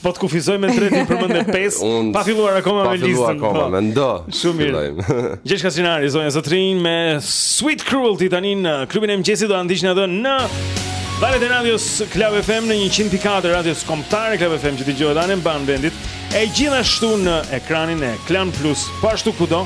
po të kufizoj me tre ti përmende pesë, Unë pa filluar akoma pa me filluar listën. akoma, po. mendo. Shumë mirë. fillojmë. Gjesh Kasinari, zonja zotërinj me Sweet Cruelty tani në klubin e mëngjesit do ta ndiqni atë në valët e Radios Club FM në 100.4 Radios Kombëtare Club FM që dëgjohet anembanë vendit e gjithashtu në ekranin e Klan Plus po ashtu kudo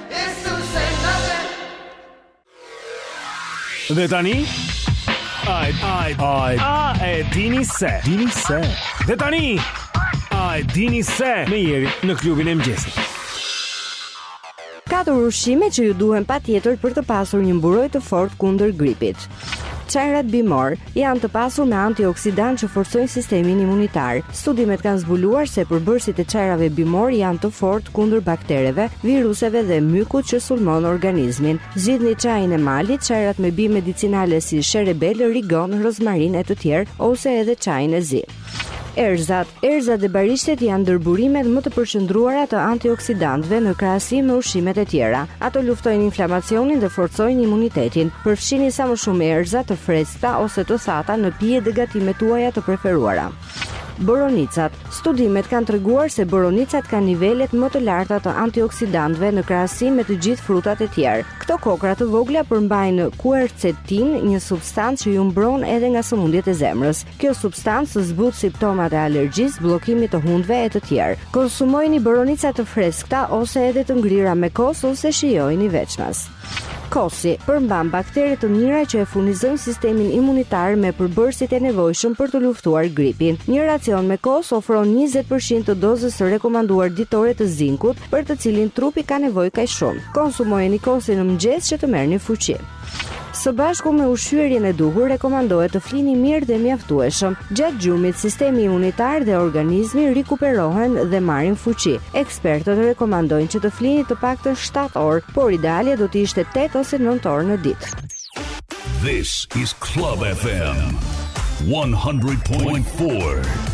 Dhe tani Ai ai ai a e dini se dini se Dhe tani A e dini se me jeri në klubin e mëngjesit Katër ushqime që ju duhen patjetër për të pasur një mburojë të fortë kundër gripit Çajrat bimorë janë të pasur me antioksidantë që forcojnë sistemin imunitar. Studimet kanë zbuluar se përbërësit e çajrave bimorë janë të fortë kundër baktereve, viruseve dhe mykut që sulmon organizmin. Zgjidhni çajin e malit, çajrat me bimë medicinale si sherebelë, rigon, rozmarinë e të tjerë ose edhe çajin e zi. Erëzat, erëzat dhe barishtet janë ndër burimet më të përqendruara të antioksidantëve në krahasim me ushqimet e tjera. Ato luftojnë inflamacionin dhe forcojnë imunitetin. Përfshini sa më shumë erëza të freskëta ose të thata në pije dhe gatimet tuaja të preferuara. Boronicat. Studimet kanë treguar se boronicat kanë nivelet më të larta të antioksidantëve në krahasim me të gjithë frutat e tjerë. Këto kokrra të vogla përmbajnë kuercetinë, një substancë që ju mbron edhe nga sëmundjet e zemrës. Kjo substancë zbut simptomat e alergjisë, bllokimit të hundëve e të tjerë. Konsumojini boronica të freskëta ose edhe të ngrira me kos ose shijojini veçmas. Kosi përmban baktere të mira që e furnizojnë sistemin imunitar me përbërësit e nevojshëm për të luftuar gripin. Një racion me kos ofron 20% të dozës së rekomanduar ditore të zinkut, për të cilin trupi ka nevojë kaq shumë. Konsumojeni kosin në mëngjes që të merrni fuqi. Së bashku me ushqyerjen e duhur rekomandohet të flini mirë dhe mjaftueshëm. Gjatë gjumit sistemi imunitar dhe organizmi rikuperohen dhe marrin fuqi. Ekspertët rekomandojnë që të flini të paktën 7 orë, por idealja do të ishte 8 ose 9 orë në ditë. This is Club FM 100.4.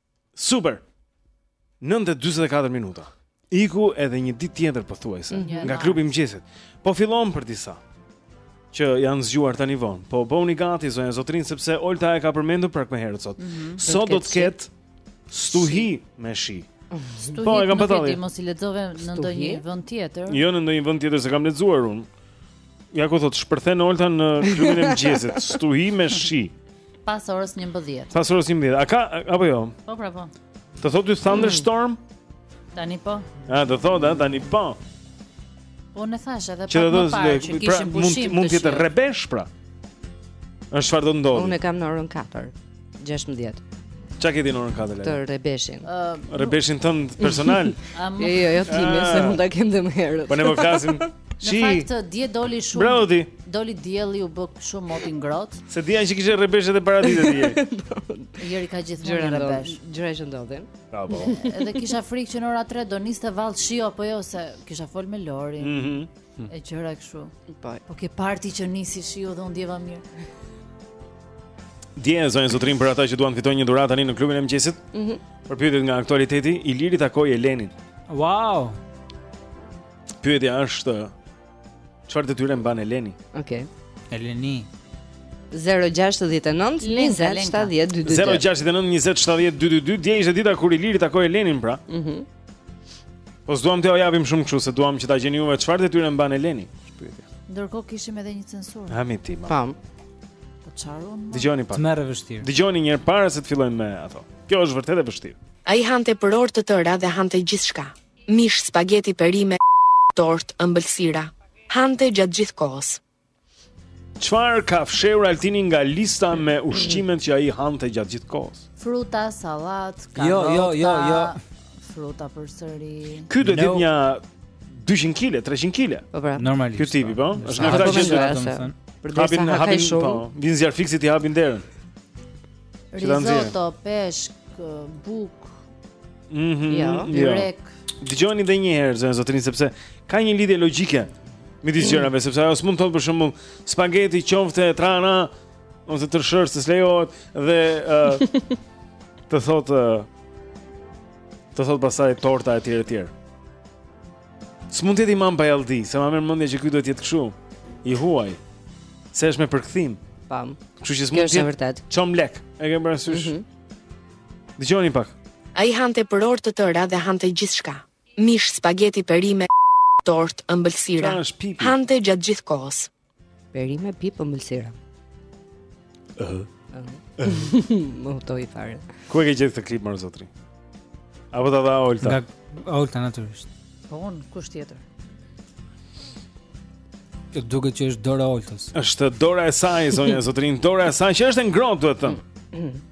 Super. 9:44 minuta. Iku edhe një ditë tjetër pothuajse mm -hmm. nga klubi i mëngjesit. Po fillon për disa që janë zgjuar tani vonë. Po bëhuni gati zonja zotërinj sepse Olta e ka përmendur pak më herët sot. Mm -hmm. Sot do të ketë stuhi me shi. Stuhi po, e kam parë. Ti mos i lexove në ndonjë vend tjetër. Jo në ndonjë vend tjetër s'e kam lexuar unë. Ja ku thotë shpërthen Olta në klubin e mëngjesit, stuhi me shi. Pas orës 11. Pas orës 11. A ka apo jo? Po, pra po. Të thotë ty thunderstorm? Mm. Tani po. A do thotë, a tani po. Po e thashë edhe pak më parë që pra, kishim pushim. Mund mund të jetë rrebesh pra. Është çfarë do të ndodhë? Unë kam në orën 4. 16. Çfarë ke ti në orën 4? Të rrebeshin. Uh, rrebeshin tënd personal? jo, jo, jo, timi, uh, se mund të kem dhe më herët. Po ne më po flasim... Në fakt, dje doli shumë... Bravo ti! Doli dielli u bë shumë moti i ngrohtë. Se dija që kishte rrebeshet e paradite dje. Njeriu ka gjithmonë një rrebesh. Gjëra që ndodhin. Bravo. Edhe kisha frikë që në orën 3 do niste vallë shiu apo jo, se kisha fol me Lori. Mm -hmm. Hmm. E gjëra kështu. Po. Po ke parti që nisi shiu dhe u ndjeva mirë. Dje zonja e zotërinj për ata që duan të fitojnë një dhuratë tani në klubin e mëngjesit. Mhm. Mm Për pyetjet nga aktualiteti, Iliri takoi Elenin. Wow. Pyetja është çfarë detyre mban Eleni? Okej. Okay. Eleni. 069 20 70 222 069 20 70 222 Dje ishte dita kur Iliri takoi Elenin pra. Mhm. Mm Po s'duam t'ia japim shumë kështu, se duam që ta gjeni juve çfarë detyre mban Eleni. Është pyetja. Ndërkohë kishim edhe një censurë. Ami ti. Pam. Po çfarë? Dëgjoni pak. Tmerr e vështirë. Dëgjoni një herë para se të fillojmë me ato. Kjo është vërtet e vështirë. Ai hante për orë të tëra dhe hante gjithçka. Mish, spageti, perime, tortë, ëmbëlsira. Hante gjatë gjithë kohës. Çfarë ka fshehur Altini nga lista me ushqimet që ai hante gjatë gjithë kohës? Fruta, sallatë, karrota. Jo, jo, jo, jo. Fruta përsëri. Ky do të jetë një 200 kg, 300 kg. Po pra. Normalisht. Ky tipi, po. Është nga këta që janë, domethënë. Hapin, hapin, po. Vijnë zjarrfikësit t'i hapin derën. Rizoto, peshk, bukë. Mhm. Jo, jo. rek. Dëgjoni edhe një herë zonja e zotërinj sepse ka një lidhje logjike midis gjërave, sepse ajo s'mund të thotë për shembull spageti, qofte, trahana ose tërshërë se s'lejohet dhe të thotë të thotë pastaj torta etj etj. S'mund të jetë imam bajalldi, se ma merr mendja që ky duhet të jetë kështu. I huaj. Se është me përkthim. Pam. Kështu që s'mund të jetë vërtet. Çomlek. E ke parasysh? Mm -hmm. Dëgjoni pak. Ai hante për orë të tëra dhe hante gjithçka. Mish, spageti, perime, tortë, ëmbëlsira. Hante gjatë gjithë kohës. Perime pip ëmbëlsira. Ëh. Më hutoi fare. Ku e ke gjetë këtë klip mo zotëri? Apo ta dha Olta? Nga Olta natyrisht. Po un kush tjetër? Kjo duket që është dora e Oltës. Është dora e saj zonja e zotërinj, dora e saj që është e ngrohtë duhet thënë.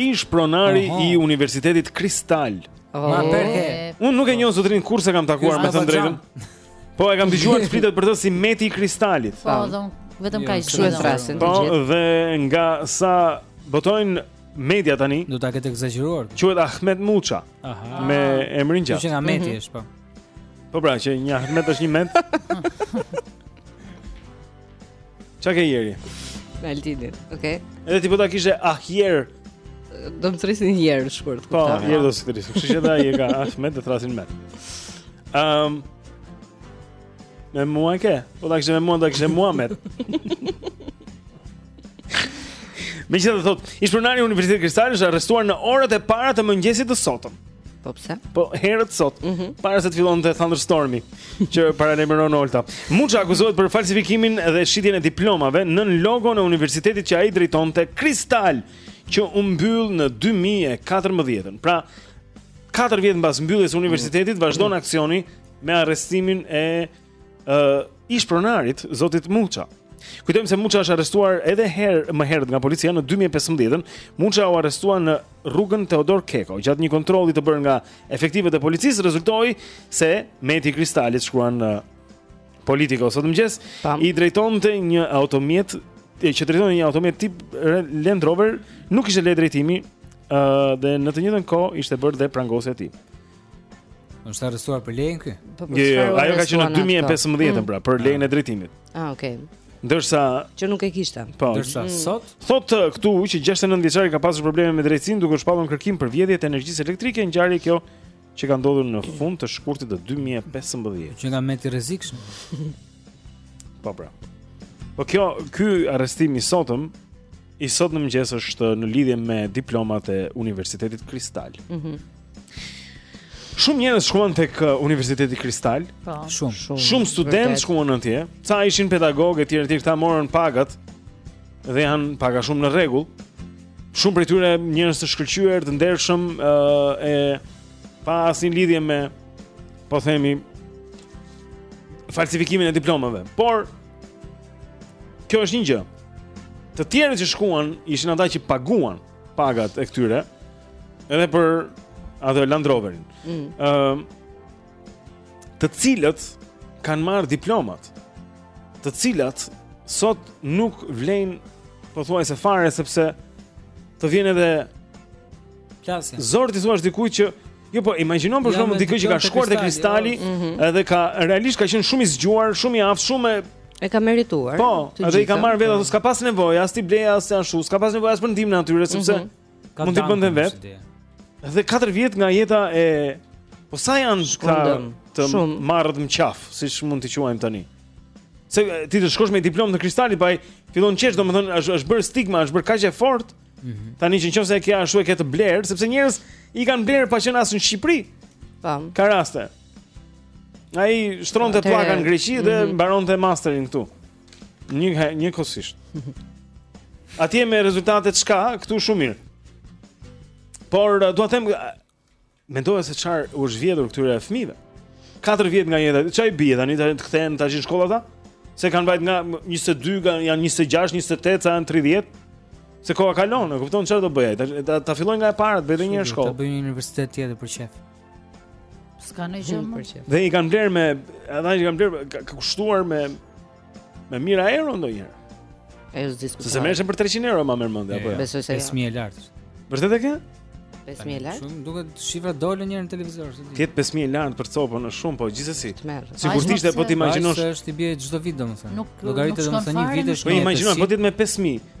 Ish pronari Oho. i Universitetit Kristal. Ma preke. Unë nuk e njoh zotërinë kurrë s'e kam takuar me thënë të drejtën. Po e kam dëgjuar të flitet për të si Meti i Kristalit. Po, dhe vetëm jo, kaq shumë flasin. Po dhe nga sa botojnë media tani, do ta ketë ekzagjeruar. Quhet Ahmet Muça. Aha. Me emrin e gjatë. Që nga Meti mhm. është, po. Po pra, që një Ahmet është një Met. Qa ke jeri? Me Altinin, okej. Okay. Edhe ti po ta kishe ahjer. Do më thërrisnin herë shkurt. Po, herë do të thërrisnin. Kështu që ai e ka Ahmed të thërrasin me. Ehm. Um, me mua ke? Po ta kishe me mua, ta kishe Muhammed. Me që thotë, ish-pronari i Universitetit Kristal është arrestuar në orët e para të mëngjesit të sotëm. Po pse? Po herët sot, mm -hmm. para se të fillonte thunderstormi, që paralajmëron Olta. Muça akuzohet për falsifikimin dhe shitjen e diplomave nën logon e universitetit që ai drejtonte, Kristal, që u mbyll në 2014. Pra, 4 vjet mbas mbylljes së universitetit, vazhdon mhm. aksioni me arrestimin e ë uh, ish pronarit zotit Muça. Kujtojmë se Muça është arrestuar edhe herë më herët nga policia në 2015-ën. Muça u arrestua në rrugën Teodor Keko. Gjatë një kontrolli të bërë nga efektivët e policisë rezultoi se Meti i Kristalit shkruan Politiko sot mëngjes, i drejtonte një automjet që drejtonte një automjet tip Land Rover, nuk kishte leje drejtimi, ë uh, dhe në të njëjtën kohë ishte bërë dhe prangosja e tij. Është arrestuar për lejen ky? Po, po, jo, jo, jo, ajo ka që në 2015 mm. pra, për lejen e ah. drejtimit Ah, okej okay. Ndërsa që nuk e kishte. Po. Ndërsa mm. sot thot uh, këtu që 69 vjeçari ka pasur probleme me drejtësinë duke u shpallur në kërkim për vjedhje të energjisë elektrike, ngjarje kjo që ka ndodhur në fund të shkurtit të 2015. Qenka Meti i rrezikshëm. Po pra. Po kjo ky arrestim i sotëm I sot në mëngjes është në lidhje me diplomat e Universitetit Kristal. Mhm. Mm shumë njerëz shkuan tek uh, Universiteti Kristal. Po. Shumë, shumë. Shumë studentë shkuan atje. Ca ishin pedagogë etj etj, këta morën pagat dhe janë pra shumë në rregull. Shumë prej tyre njerëz të shkëlqyer, të ndershëm uh, e pa asnjë lidhje me po themi falsifikimin e diplomave. Por Kjo është një gjë. Të tjerët që shkuan ishin ata që paguan pagat e këtyre edhe për atë Land Roverin. Ëm mm. uh, të cilët kanë marrë diplomat, të cilat sot nuk vlejnë pothuajse fare sepse të vjen edhe plasja. Zor t'i thuash dikujt që Jo po, imagjino për shembull dikë që ka shkuar te Kristali, jo. mhm. edhe ka realisht ka qenë shumë i zgjuar, shumë i aftë, shumë e ka merituar. Po, edhe i ka marrë vetë, po. s'ka pas nevojë as t'i blejë as ashtu, s'ka pas nevojë as për ndihmë e atyre, sepse mm -hmm. mund ta bënte vetë. Edhe 4 vjet nga jeta e po sa janë këta të marrët më qafë, siç mund t'i quajmë tani. Se ti të shkosh me diplomë të Kristalit, pa po fillon qesh, domethënë është është bërë stigma, është bërë kaq e fortë. Mhm. Tani që në qoftë se e ke ashtu e ke të blerë, sepse njerëz i kanë blerë pa qenë as në Shqipëri. Po. Ka raste. Ai shtronte pllaka në Greqi dhe mhm. mbaronte masterin këtu. Njëkohësisht. Atje me rezultate çka, këtu shumë mirë. Por dua të them Mendoje se çfarë u është vjedhur këtyre fëmijëve. 4 vjet nga jeta. Çfarë i bie tani të kthehen tash në shkollë ata? Se kanë vajt nga 22 tani janë 26, 28, sa janë 30. Se koha kalon, e kupton çfarë do bëjë ai? Ta, ta fillojnë nga e para, bëjë një shkollë. Ta bëjë një universitet tjetër për qejf. S'ka ne gjë më. Dhe i kanë bler me, ata i kanë bler ka kushtuar me Me mijëra euro ndonjëherë. E është diskutuar. Se s'merreshin për 300 euro më merr mendja apo jo? Besoj se 5000 e lart. Vërtet e ke? 5000 e lart. Shumë duket shifra dolën njëherë në televizor sot. Ti 5000 e lart për copën është shumë, po gjithsesi. Sigurisht është po ta imagjinosh. Është i bie çdo vit domethënë. Llogaritë domethënë një vit është. Po imagjino po ti me 5000.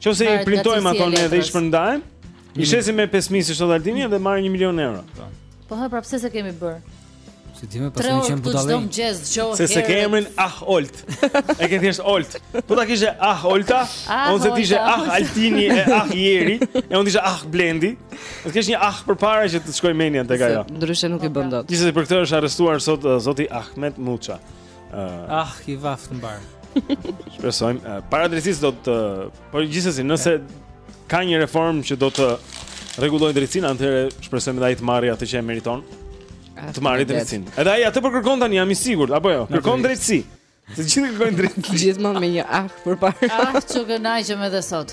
Qoftë se i printojmë ato ne dhe i shpërndajmë. I shesim me 5000 siç thotë Altini dhe marr 1 milion euro. Po. po hë pra pse s'e kemi bërë. Si ti ne paskemi qenë budallë. Se s'e ke emrin Ah Olt. E ke thjesht Olt. Po ta kishe Ah Olt, ah, ose ti je Ah Altini e Ah Jeri, e unë isha Ah Blendi. Të kesh një Ah përpara që të shkoj menja tek ajo. Ndryshe nuk i bën dot. Disa për këtë është arrestuar sot eh, zoti Ahmet Muça. Uh, ah, i vaftë mbarë. Shpresojmë, uh, para drejtësisë do të, uh, por gjithsesi nëse ka një reformë që do të rregullojë drejtësinë, atëherë shpresojmë dhe ai të marrë atë që e meriton. Ah, të marrë drejtësinë. Edhe ai atë po kërkon tani, jam i sigurt, apo jo? Kërkon drejtësi. Të gjithë kërkojnë drejtësi. Gjithmonë me një ah përpara. Ah, ç'u kënaqëm edhe sot.